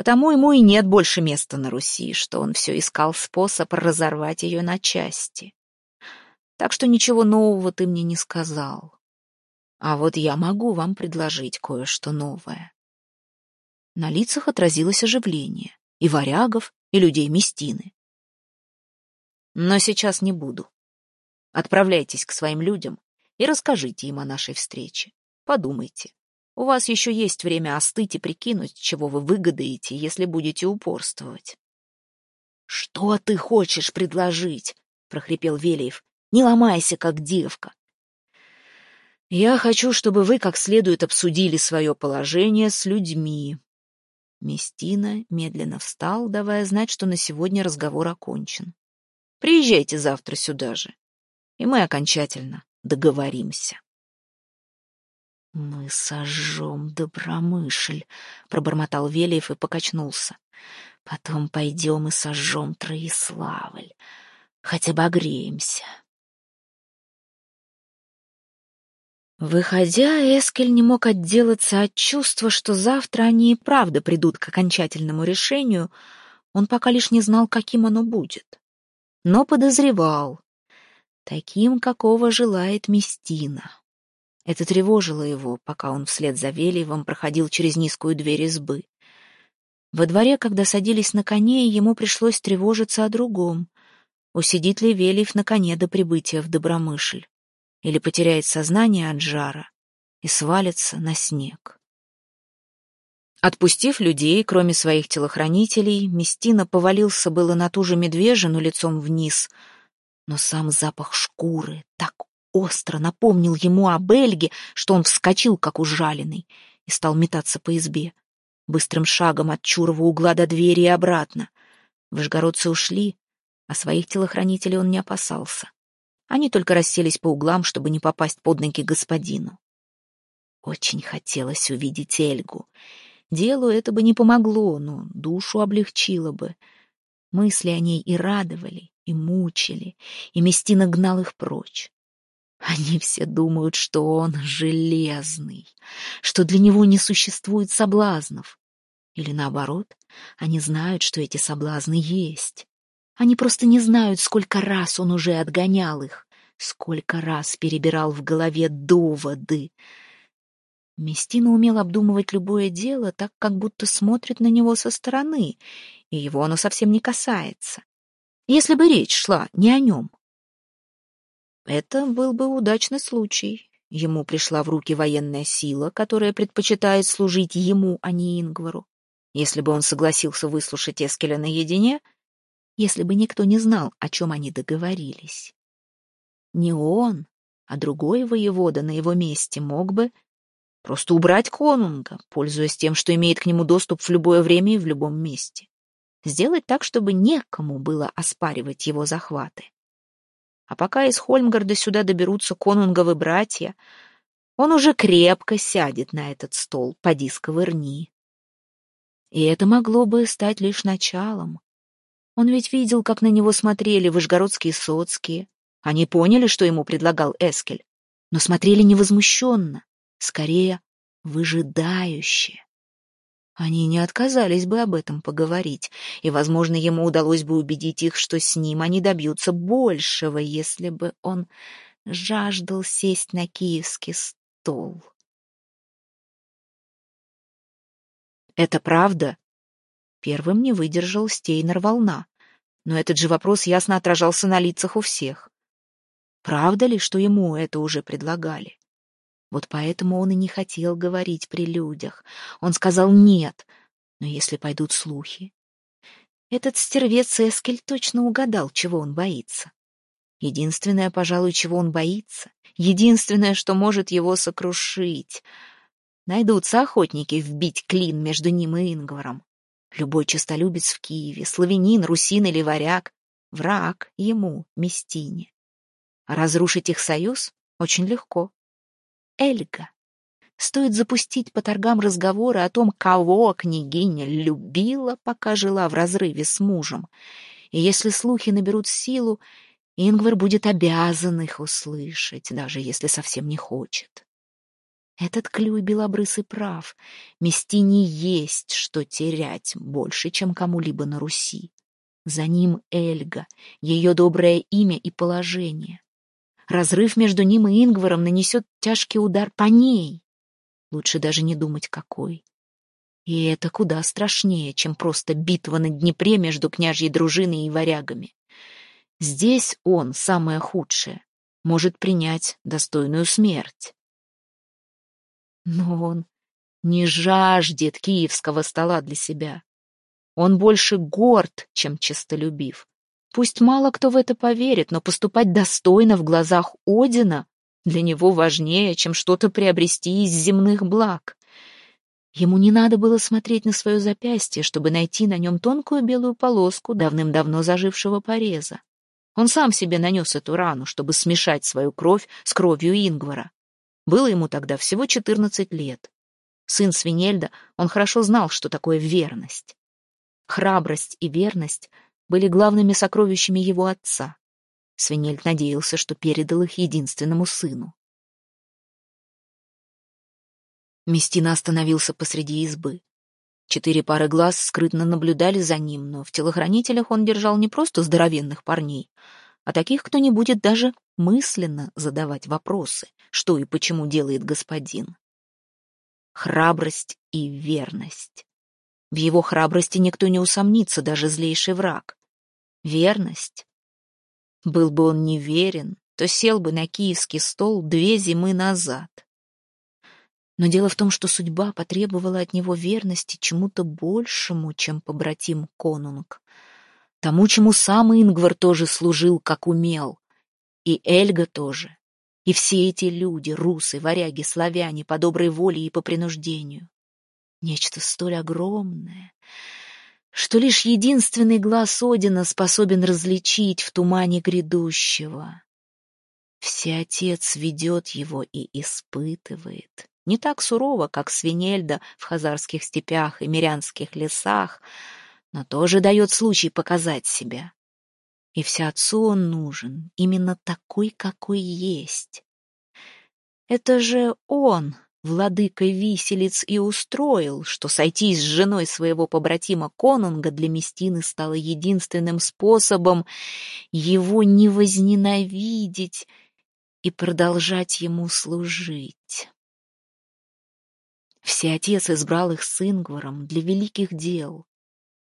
Потому ему и нет больше места на Руси, что он все искал способ разорвать ее на части. Так что ничего нового ты мне не сказал. А вот я могу вам предложить кое-что новое. На лицах отразилось оживление. И варягов, и людей Местины. Но сейчас не буду. Отправляйтесь к своим людям и расскажите им о нашей встрече. Подумайте. У вас еще есть время остыть и прикинуть, чего вы выгодаете, если будете упорствовать. — Что ты хочешь предложить? — прохрипел Велиев. — Не ломайся, как девка. — Я хочу, чтобы вы как следует обсудили свое положение с людьми, Местина медленно встал, давая знать, что на сегодня разговор окончен. «Приезжайте завтра сюда же, и мы окончательно договоримся». «Мы сожжем добромышль», — пробормотал Велиев и покачнулся. «Потом пойдем и сожжем Троиславль, хотя бы огреемся». Выходя, Эскель не мог отделаться от чувства, что завтра они и правда придут к окончательному решению, он пока лишь не знал, каким оно будет. Но подозревал, таким, какого желает Местина. Это тревожило его, пока он вслед за Велиевым проходил через низкую дверь избы. Во дворе, когда садились на коне, ему пришлось тревожиться о другом. Усидит ли Велиев на коне до прибытия в Добромышль? или потеряет сознание от жара и свалится на снег. Отпустив людей, кроме своих телохранителей, Местина повалился было на ту же медвежину лицом вниз, но сам запах шкуры так остро напомнил ему об Эльге, что он вскочил, как ужаленный, и стал метаться по избе, быстрым шагом от чурого угла до двери и обратно. Вышгородцы ушли, а своих телохранителей он не опасался. Они только расселись по углам, чтобы не попасть под ноги господину. Очень хотелось увидеть Эльгу. Делу это бы не помогло, но душу облегчило бы. Мысли о ней и радовали, и мучили, и Местина гнал их прочь. Они все думают, что он железный, что для него не существует соблазнов. Или наоборот, они знают, что эти соблазны есть. Они просто не знают, сколько раз он уже отгонял их, сколько раз перебирал в голове доводы. Местина умел обдумывать любое дело так, как будто смотрит на него со стороны, и его оно совсем не касается. Если бы речь шла не о нем. Это был бы удачный случай. Ему пришла в руки военная сила, которая предпочитает служить ему, а не Ингвару. Если бы он согласился выслушать Эскеля наедине — если бы никто не знал, о чем они договорились. Не он, а другой воевода на его месте мог бы просто убрать конунга, пользуясь тем, что имеет к нему доступ в любое время и в любом месте. сделать так, чтобы некому было оспаривать его захваты. А пока из Хольмгарда сюда доберутся конунговы братья, он уже крепко сядет на этот стол, поди сковырни. И это могло бы стать лишь началом. Он ведь видел, как на него смотрели вышгородские соцкие. Они поняли, что ему предлагал Эскель, но смотрели невозмущенно, скорее выжидающе. Они не отказались бы об этом поговорить, и, возможно, ему удалось бы убедить их, что с ним они добьются большего, если бы он жаждал сесть на киевский стол. «Это правда?» Первым не выдержал Стейнер волна, но этот же вопрос ясно отражался на лицах у всех. Правда ли, что ему это уже предлагали? Вот поэтому он и не хотел говорить при людях. Он сказал «нет», но если пойдут слухи... Этот стервец Эскель точно угадал, чего он боится. Единственное, пожалуй, чего он боится, единственное, что может его сокрушить. Найдутся охотники вбить клин между ним и Ингваром. Любой честолюбец в Киеве, славянин, русин или варяг — враг ему, Местине. разрушить их союз очень легко. Эльга. Стоит запустить по торгам разговоры о том, кого княгиня любила, пока жила в разрыве с мужем. И если слухи наберут силу, Ингвар будет обязан их услышать, даже если совсем не хочет. Этот клюй белобрысый прав. Местине есть что терять больше, чем кому-либо на Руси. За ним Эльга, ее доброе имя и положение. Разрыв между ним и Ингваром нанесет тяжкий удар по ней. Лучше даже не думать, какой. И это куда страшнее, чем просто битва на Днепре между княжьей дружиной и варягами. Здесь он, самое худшее, может принять достойную смерть. Но он не жаждет киевского стола для себя. Он больше горд, чем честолюбив. Пусть мало кто в это поверит, но поступать достойно в глазах Одина для него важнее, чем что-то приобрести из земных благ. Ему не надо было смотреть на свое запястье, чтобы найти на нем тонкую белую полоску давным-давно зажившего пореза. Он сам себе нанес эту рану, чтобы смешать свою кровь с кровью Ингвара. Было ему тогда всего четырнадцать лет. Сын Свинельда, он хорошо знал, что такое верность. Храбрость и верность были главными сокровищами его отца. Свинельд надеялся, что передал их единственному сыну. Местина остановился посреди избы. Четыре пары глаз скрытно наблюдали за ним, но в телохранителях он держал не просто здоровенных парней, а таких, кто не будет даже мысленно задавать вопросы, что и почему делает господин. Храбрость и верность. В его храбрости никто не усомнится, даже злейший враг. Верность. Был бы он неверен, то сел бы на киевский стол две зимы назад. Но дело в том, что судьба потребовала от него верности чему-то большему, чем побратим конунг. Тому, чему сам Ингвар тоже служил, как умел. И Эльга тоже. И все эти люди, русы, варяги, славяне, по доброй воле и по принуждению. Нечто столь огромное, что лишь единственный глаз Одина способен различить в тумане грядущего. Всеотец ведет его и испытывает. Не так сурово, как свинельда в хазарских степях и мирянских лесах, но тоже дает случай показать себя. И всеотцу он нужен, именно такой, какой есть. Это же он, владыкой виселиц и устроил, что сойтись с женой своего побратима Конунга для Местины стало единственным способом его не возненавидеть и продолжать ему служить. Всеотец избрал их с Ингваром для великих дел,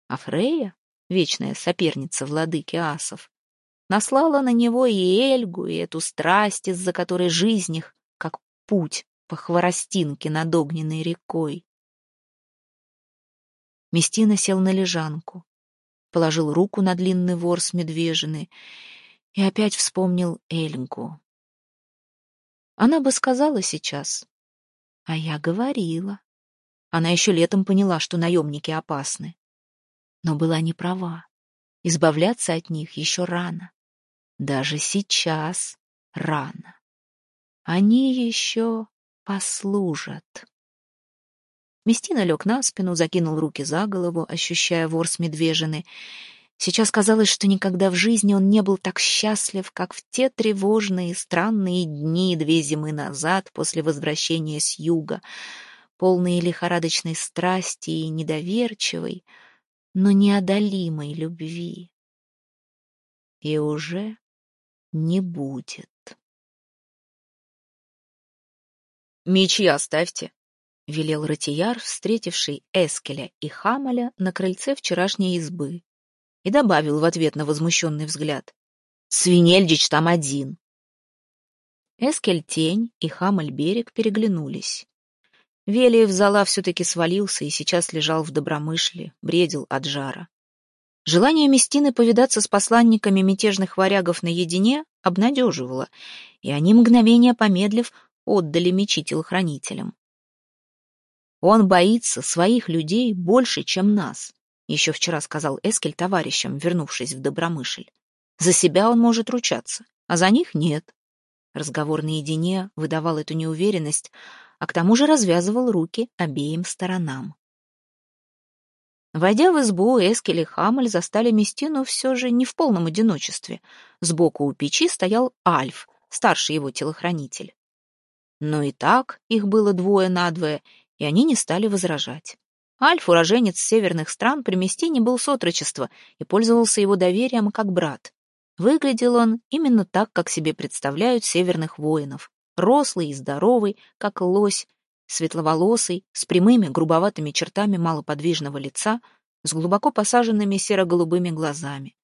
а Фрея, вечная соперница владыки асов, наслала на него и Эльгу, и эту страсть, из-за которой жизнь их, как путь, по хворостинке над огненной рекой. Местина сел на лежанку, положил руку на длинный ворс медвежины и опять вспомнил Эльгу. Она бы сказала сейчас, а я говорила. Она еще летом поняла, что наемники опасны. Но была не права. Избавляться от них еще рано. Даже сейчас рано. Они еще послужат. Местина лег на спину, закинул руки за голову, ощущая ворс медвежины. Сейчас казалось, что никогда в жизни он не был так счастлив, как в те тревожные, странные дни две зимы назад после возвращения с юга, полные лихорадочной страсти и недоверчивой, но неодолимой любви. И уже не будет. «Мечи оставьте», — велел Ратияр, встретивший Эскеля и Хамаля на крыльце вчерашней избы, и добавил в ответ на возмущенный взгляд. «Свинельдич там один». Эскель Тень и Хамаль Берег переглянулись. Велиев зала все-таки свалился и сейчас лежал в добромышле, бредил от жара. Желание Местины повидаться с посланниками мятежных варягов наедине обнадеживало, и они, мгновение помедлив, отдали мечи телохранителям. Он боится своих людей больше, чем нас, еще вчера сказал Эскель товарищам, вернувшись в Добромышль. За себя он может ручаться, а за них нет. Разговор наедине выдавал эту неуверенность, а к тому же развязывал руки обеим сторонам. Войдя в избу, Эскель и Хамель застали Местину все же не в полном одиночестве. Сбоку у печи стоял Альф, старший его телохранитель. Но и так их было двое надвое, и они не стали возражать. Альф, уроженец северных стран, при Местине был с отрочества и пользовался его доверием как брат. Выглядел он именно так, как себе представляют северных воинов. Рослый и здоровый, как лось, светловолосый, с прямыми грубоватыми чертами малоподвижного лица, с глубоко посаженными серо-голубыми глазами.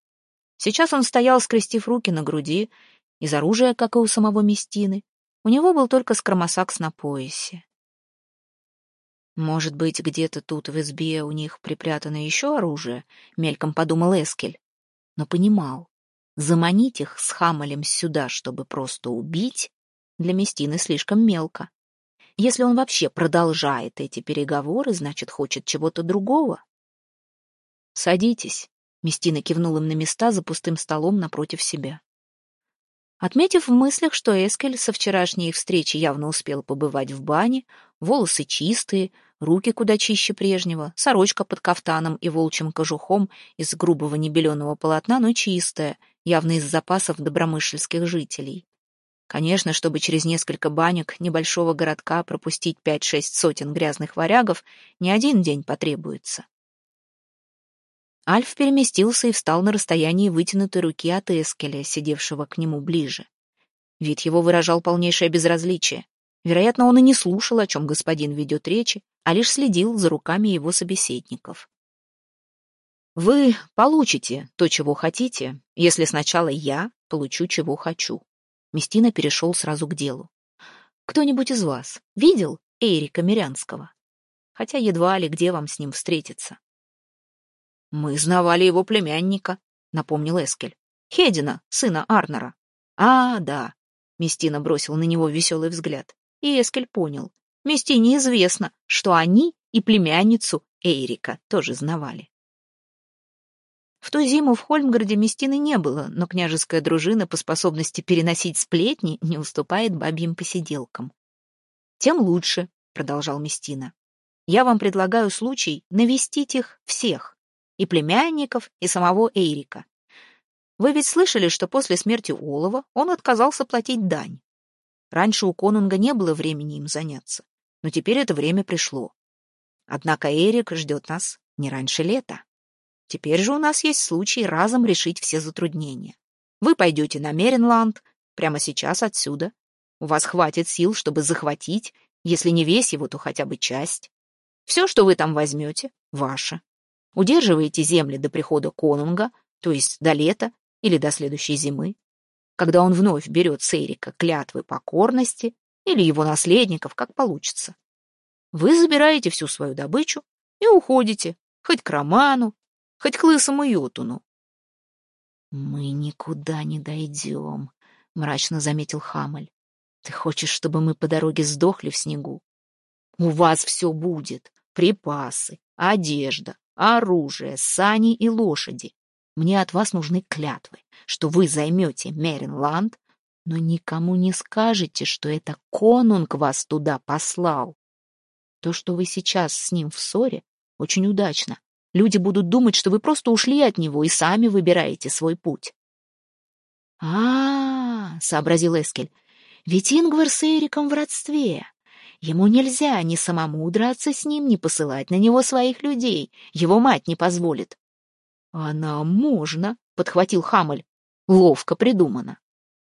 Сейчас он стоял, скрестив руки на груди, из оружия, как и у самого Местины, у него был только скромосакс на поясе. Может быть, где-то тут в избе у них припрятано еще оружие, мельком подумал Эскель, но понимал, заманить их с Хамалем сюда, чтобы просто убить, для Местины слишком мелко. Если он вообще продолжает эти переговоры, значит, хочет чего-то другого. «Садитесь», — Местина кивнул им на места за пустым столом напротив себя. Отметив в мыслях, что Эскель со вчерашней встречи явно успел побывать в бане, волосы чистые, руки куда чище прежнего, сорочка под кафтаном и волчьим кожухом из грубого небеленого полотна, но чистая, явно из запасов добромышльских жителей. Конечно, чтобы через несколько банек небольшого городка пропустить пять-шесть сотен грязных варягов, не один день потребуется. Альф переместился и встал на расстоянии вытянутой руки от Эскеля, сидевшего к нему ближе. Вид его выражал полнейшее безразличие. Вероятно, он и не слушал, о чем господин ведет речи, а лишь следил за руками его собеседников. «Вы получите то, чего хотите, если сначала я получу, чего хочу». Местина перешел сразу к делу. «Кто-нибудь из вас видел Эрика Мирянского? Хотя едва ли где вам с ним встретиться. «Мы знавали его племянника», — напомнил Эскель. «Хедина, сына Арнера». «А, да», — Местина бросил на него веселый взгляд. И Эскель понял. Местине известно, что они и племянницу Эйрика тоже знавали. В ту зиму в Хольмгороде Местины не было, но княжеская дружина по способности переносить сплетни не уступает бабьим посиделкам. «Тем лучше», — продолжал Местина. «Я вам предлагаю случай навестить их всех, и племянников, и самого Эйрика. Вы ведь слышали, что после смерти Олова он отказался платить дань. Раньше у конунга не было времени им заняться, но теперь это время пришло. Однако Эрик ждет нас не раньше лета. Теперь же у нас есть случай разом решить все затруднения. Вы пойдете на Меренланд прямо сейчас отсюда. У вас хватит сил, чтобы захватить, если не весь его, то хотя бы часть. Все, что вы там возьмете, ваше. Удерживаете земли до прихода конунга, то есть до лета или до следующей зимы, когда он вновь берет с Эрика клятвы покорности или его наследников, как получится. Вы забираете всю свою добычу и уходите, хоть к Роману, хоть к Лысому Йотуну. «Мы никуда не дойдем», — мрачно заметил Хамаль. «Ты хочешь, чтобы мы по дороге сдохли в снегу? У вас все будет. Припасы, одежда, оружие, сани и лошади. Мне от вас нужны клятвы, что вы займете Меринланд, но никому не скажете, что это конунг вас туда послал. То, что вы сейчас с ним в ссоре, очень удачно. Люди будут думать, что вы просто ушли от него и сами выбираете свой путь. а, сообразил Эскель, — ведь Ингвар с Эриком в родстве. Ему нельзя ни самому драться с ним, ни посылать на него своих людей. Его мать не позволит. — Она можно, — подхватил Хамель. — Ловко придумано.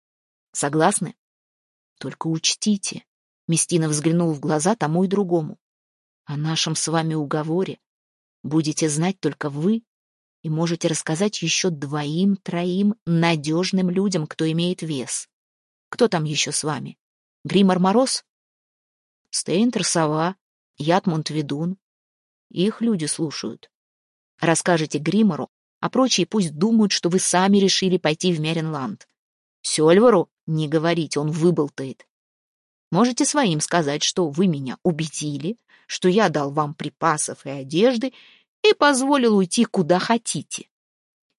— Согласны? — Только учтите, — Местина взглянул в глаза тому и другому. — О нашем с вами уговоре будете знать только вы и можете рассказать еще двоим-троим надежным людям, кто имеет вес. Кто там еще с вами? Гримор Мороз? Стейнтер Сова, Ятмунд Ведун. Их люди слушают. Расскажите Гримору, а прочие пусть думают, что вы сами решили пойти в Меренланд. Сёльвару не говорить, он выболтает. Можете своим сказать, что вы меня убедили, что я дал вам припасов и одежды и позволил уйти куда хотите.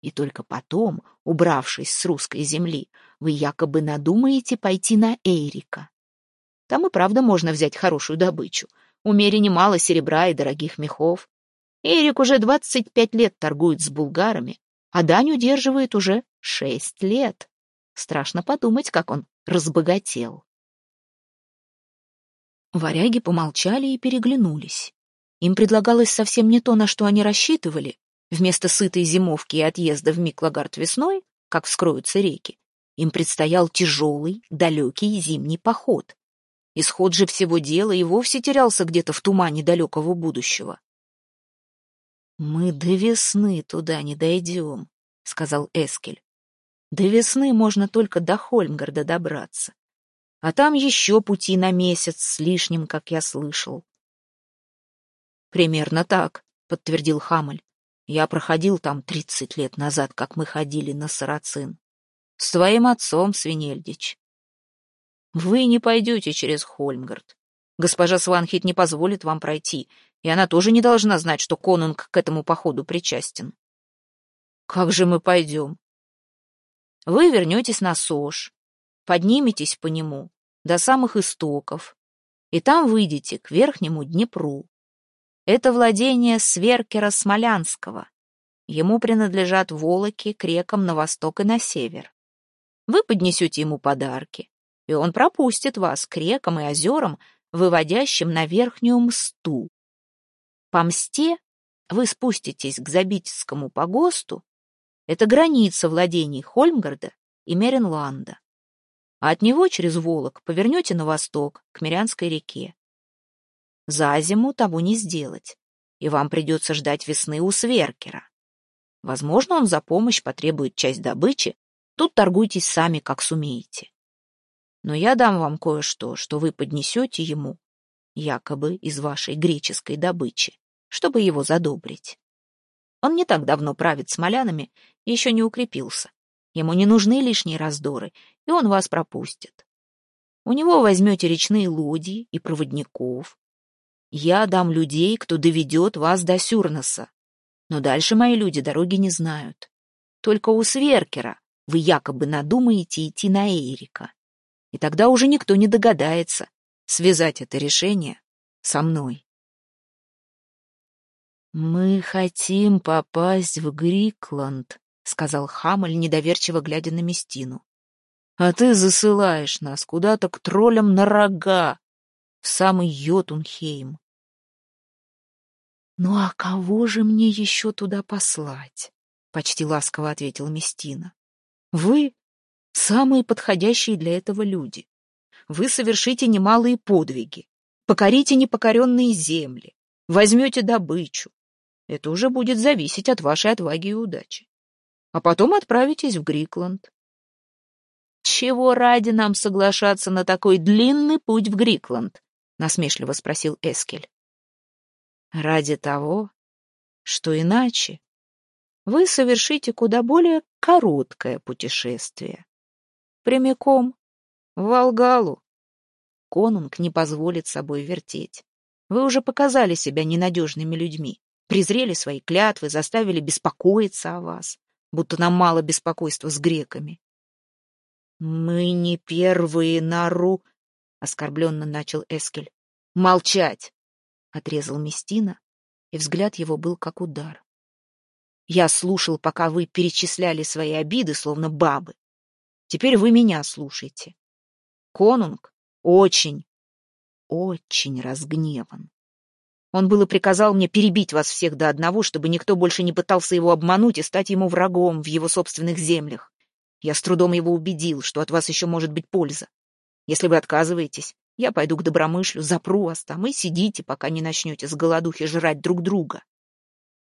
И только потом, убравшись с русской земли, вы якобы надумаете пойти на Эйрика. Там и правда можно взять хорошую добычу. У Мери немало серебра и дорогих мехов. Эрик уже 25 лет торгует с булгарами, а Дань удерживает уже 6 лет. Страшно подумать, как он разбогател. Варяги помолчали и переглянулись. Им предлагалось совсем не то, на что они рассчитывали. Вместо сытой зимовки и отъезда в Миклагард весной, как вскроются реки, им предстоял тяжелый, далекий зимний поход. Исход же всего дела и вовсе терялся где-то в тумане далекого будущего. «Мы до весны туда не дойдем», — сказал Эскель. «До весны можно только до Хольмгарда добраться. А там еще пути на месяц с лишним, как я слышал. «Примерно так», — подтвердил Хамаль. «Я проходил там тридцать лет назад, как мы ходили на Сарацин. С твоим отцом, Свинельдич. Вы не пойдете через Хольмгард. Госпожа Сванхит не позволит вам пройти, и она тоже не должна знать, что конунг к этому походу причастен. Как же мы пойдем? Вы вернетесь на Сош, подниметесь по нему до самых истоков, и там выйдете к верхнему Днепру. Это владение Сверкера Смолянского. Ему принадлежат волоки к рекам на восток и на север. Вы поднесете ему подарки, и он пропустит вас к рекам и озерам, выводящим на верхнюю мсту. По мсте вы спуститесь к Забитскому погосту, это граница владений Хольмгарда и Меренланда. А от него через Волок повернете на восток, к Мирянской реке. За зиму того не сделать, и вам придется ждать весны у Сверкера. Возможно, он за помощь потребует часть добычи, тут торгуйтесь сами, как сумеете. Но я дам вам кое-что, что вы поднесете ему, якобы из вашей греческой добычи, чтобы его задобрить. Он не так давно правит смолянами еще не укрепился. Ему не нужны лишние раздоры, и он вас пропустит. У него возьмете речные лодии и проводников, я дам людей, кто доведет вас до Сюрноса. Но дальше мои люди дороги не знают. Только у Сверкера вы якобы надумаете идти на Эрика. И тогда уже никто не догадается связать это решение со мной. «Мы хотим попасть в Грикланд», — сказал Хамаль, недоверчиво глядя на Местину. «А ты засылаешь нас куда-то к троллям на рога, в самый Йотунхейм. «Ну а кого же мне еще туда послать?» — почти ласково ответила Местина. «Вы — самые подходящие для этого люди. Вы совершите немалые подвиги, покорите непокоренные земли, возьмете добычу. Это уже будет зависеть от вашей отваги и удачи. А потом отправитесь в Грикланд. «Чего ради нам соглашаться на такой длинный путь в Грикланд?» — насмешливо спросил Эскель. «Ради того, что иначе вы совершите куда более короткое путешествие. Прямиком в Волгалу. Конунг не позволит собой вертеть. Вы уже показали себя ненадежными людьми. презрели свои клятвы, заставили беспокоиться о вас, будто нам мало беспокойства с греками. «Мы не первые на Ру...» — оскорбленно начал Эскель. «Молчать!» — отрезал Местина, и взгляд его был как удар. «Я слушал, пока вы перечисляли свои обиды, словно бабы. Теперь вы меня слушайте. Конунг очень, очень разгневан. Он было приказал мне перебить вас всех до одного, чтобы никто больше не пытался его обмануть и стать ему врагом в его собственных землях. Я с трудом его убедил, что от вас еще может быть польза. Если вы отказываетесь, я пойду к Добромышлю, запру вас там и сидите, пока не начнете с голодухи жрать друг друга.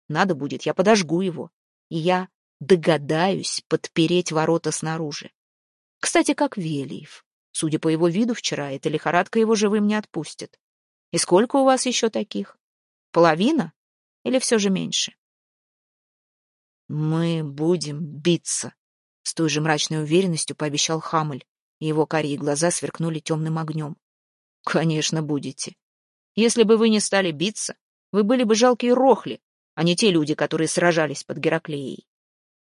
Надо будет, я подожгу его, и я догадаюсь подпереть ворота снаружи. Кстати, как Велиев. Судя по его виду вчера, эта лихорадка его живым не отпустит. И сколько у вас еще таких? Половина? Или все же меньше? Мы будем биться, с той же мрачной уверенностью пообещал Хамль, и его карие глаза сверкнули темным огнем. «Конечно, будете. Если бы вы не стали биться, вы были бы жалкие рохли, а не те люди, которые сражались под Гераклеей.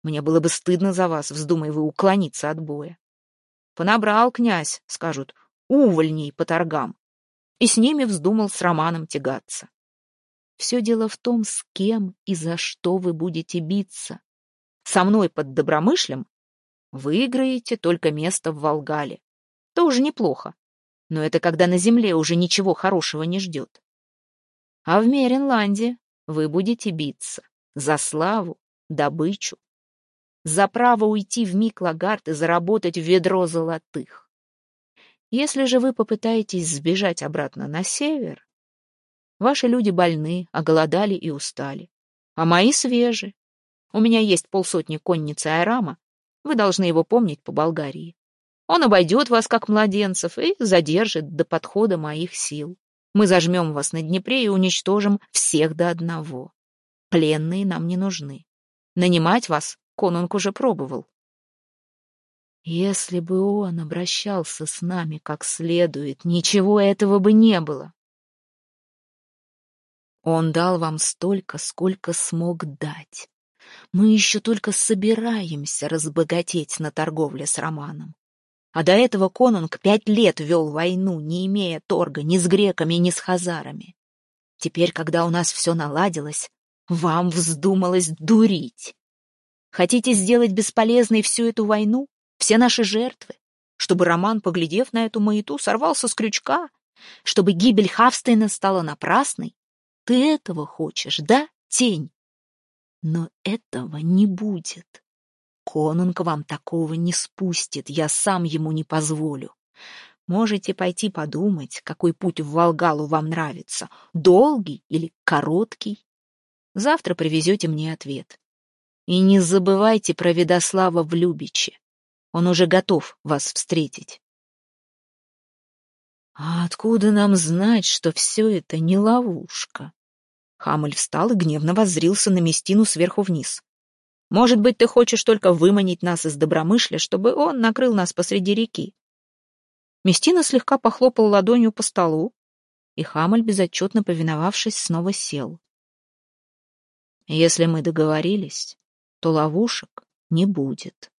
Мне было бы стыдно за вас, вздумай вы уклониться от боя. Понабрал князь, скажут, увольней по торгам, и с ними вздумал с Романом тягаться. Все дело в том, с кем и за что вы будете биться. Со мной под Добромышлем Выиграете только место в Волгале. Тоже неплохо. Но это когда на земле уже ничего хорошего не ждет. А в Меренланде вы будете биться за славу, добычу, за право уйти в Миклагард и заработать ведро золотых. Если же вы попытаетесь сбежать обратно на север, ваши люди больны, оголодали и устали, а мои свежи. У меня есть полсотни конницы Айрама, вы должны его помнить по Болгарии. Он обойдет вас, как младенцев, и задержит до подхода моих сил. Мы зажмем вас на Днепре и уничтожим всех до одного. Пленные нам не нужны. Нанимать вас конунг уже пробовал. Если бы он обращался с нами как следует, ничего этого бы не было. Он дал вам столько, сколько смог дать. Мы еще только собираемся разбогатеть на торговле с Романом. А до этого конунг пять лет вел войну, не имея торга ни с греками, ни с хазарами. Теперь, когда у нас все наладилось, вам вздумалось дурить. Хотите сделать бесполезной всю эту войну, все наши жертвы, чтобы Роман, поглядев на эту маяту, сорвался с крючка, чтобы гибель Хавстейна стала напрасной? Ты этого хочешь, да, тень? Но этого не будет. Конунг вам такого не спустит, я сам ему не позволю. Можете пойти подумать, какой путь в Волгалу вам нравится, долгий или короткий. Завтра привезете мне ответ. И не забывайте про Ведослава в Любиче. Он уже готов вас встретить. А откуда нам знать, что все это не ловушка? Хамль встал и гневно воззрился на Местину сверху вниз. «Может быть, ты хочешь только выманить нас из Добромышля, чтобы он накрыл нас посреди реки?» Местина слегка похлопал ладонью по столу, и Хамль, безотчетно повиновавшись, снова сел. «Если мы договорились, то ловушек не будет.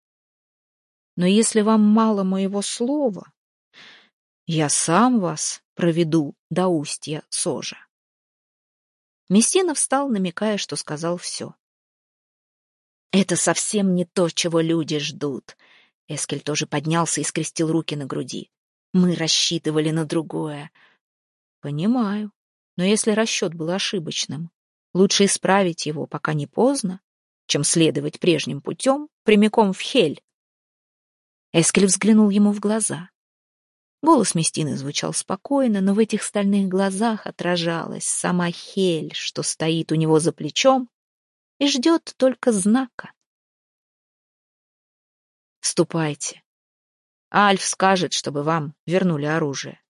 Но если вам мало моего слова, я сам вас проведу до устья Сожа». Мессина встал, намекая, что сказал все. «Это совсем не то, чего люди ждут». Эскель тоже поднялся и скрестил руки на груди. «Мы рассчитывали на другое». «Понимаю. Но если расчет был ошибочным, лучше исправить его, пока не поздно, чем следовать прежним путем прямиком в Хель». Эскель взглянул ему в глаза. Голос Местины звучал спокойно, но в этих стальных глазах отражалась сама Хель, что стоит у него за плечом и ждет только знака. «Ступайте. Альф скажет, чтобы вам вернули оружие.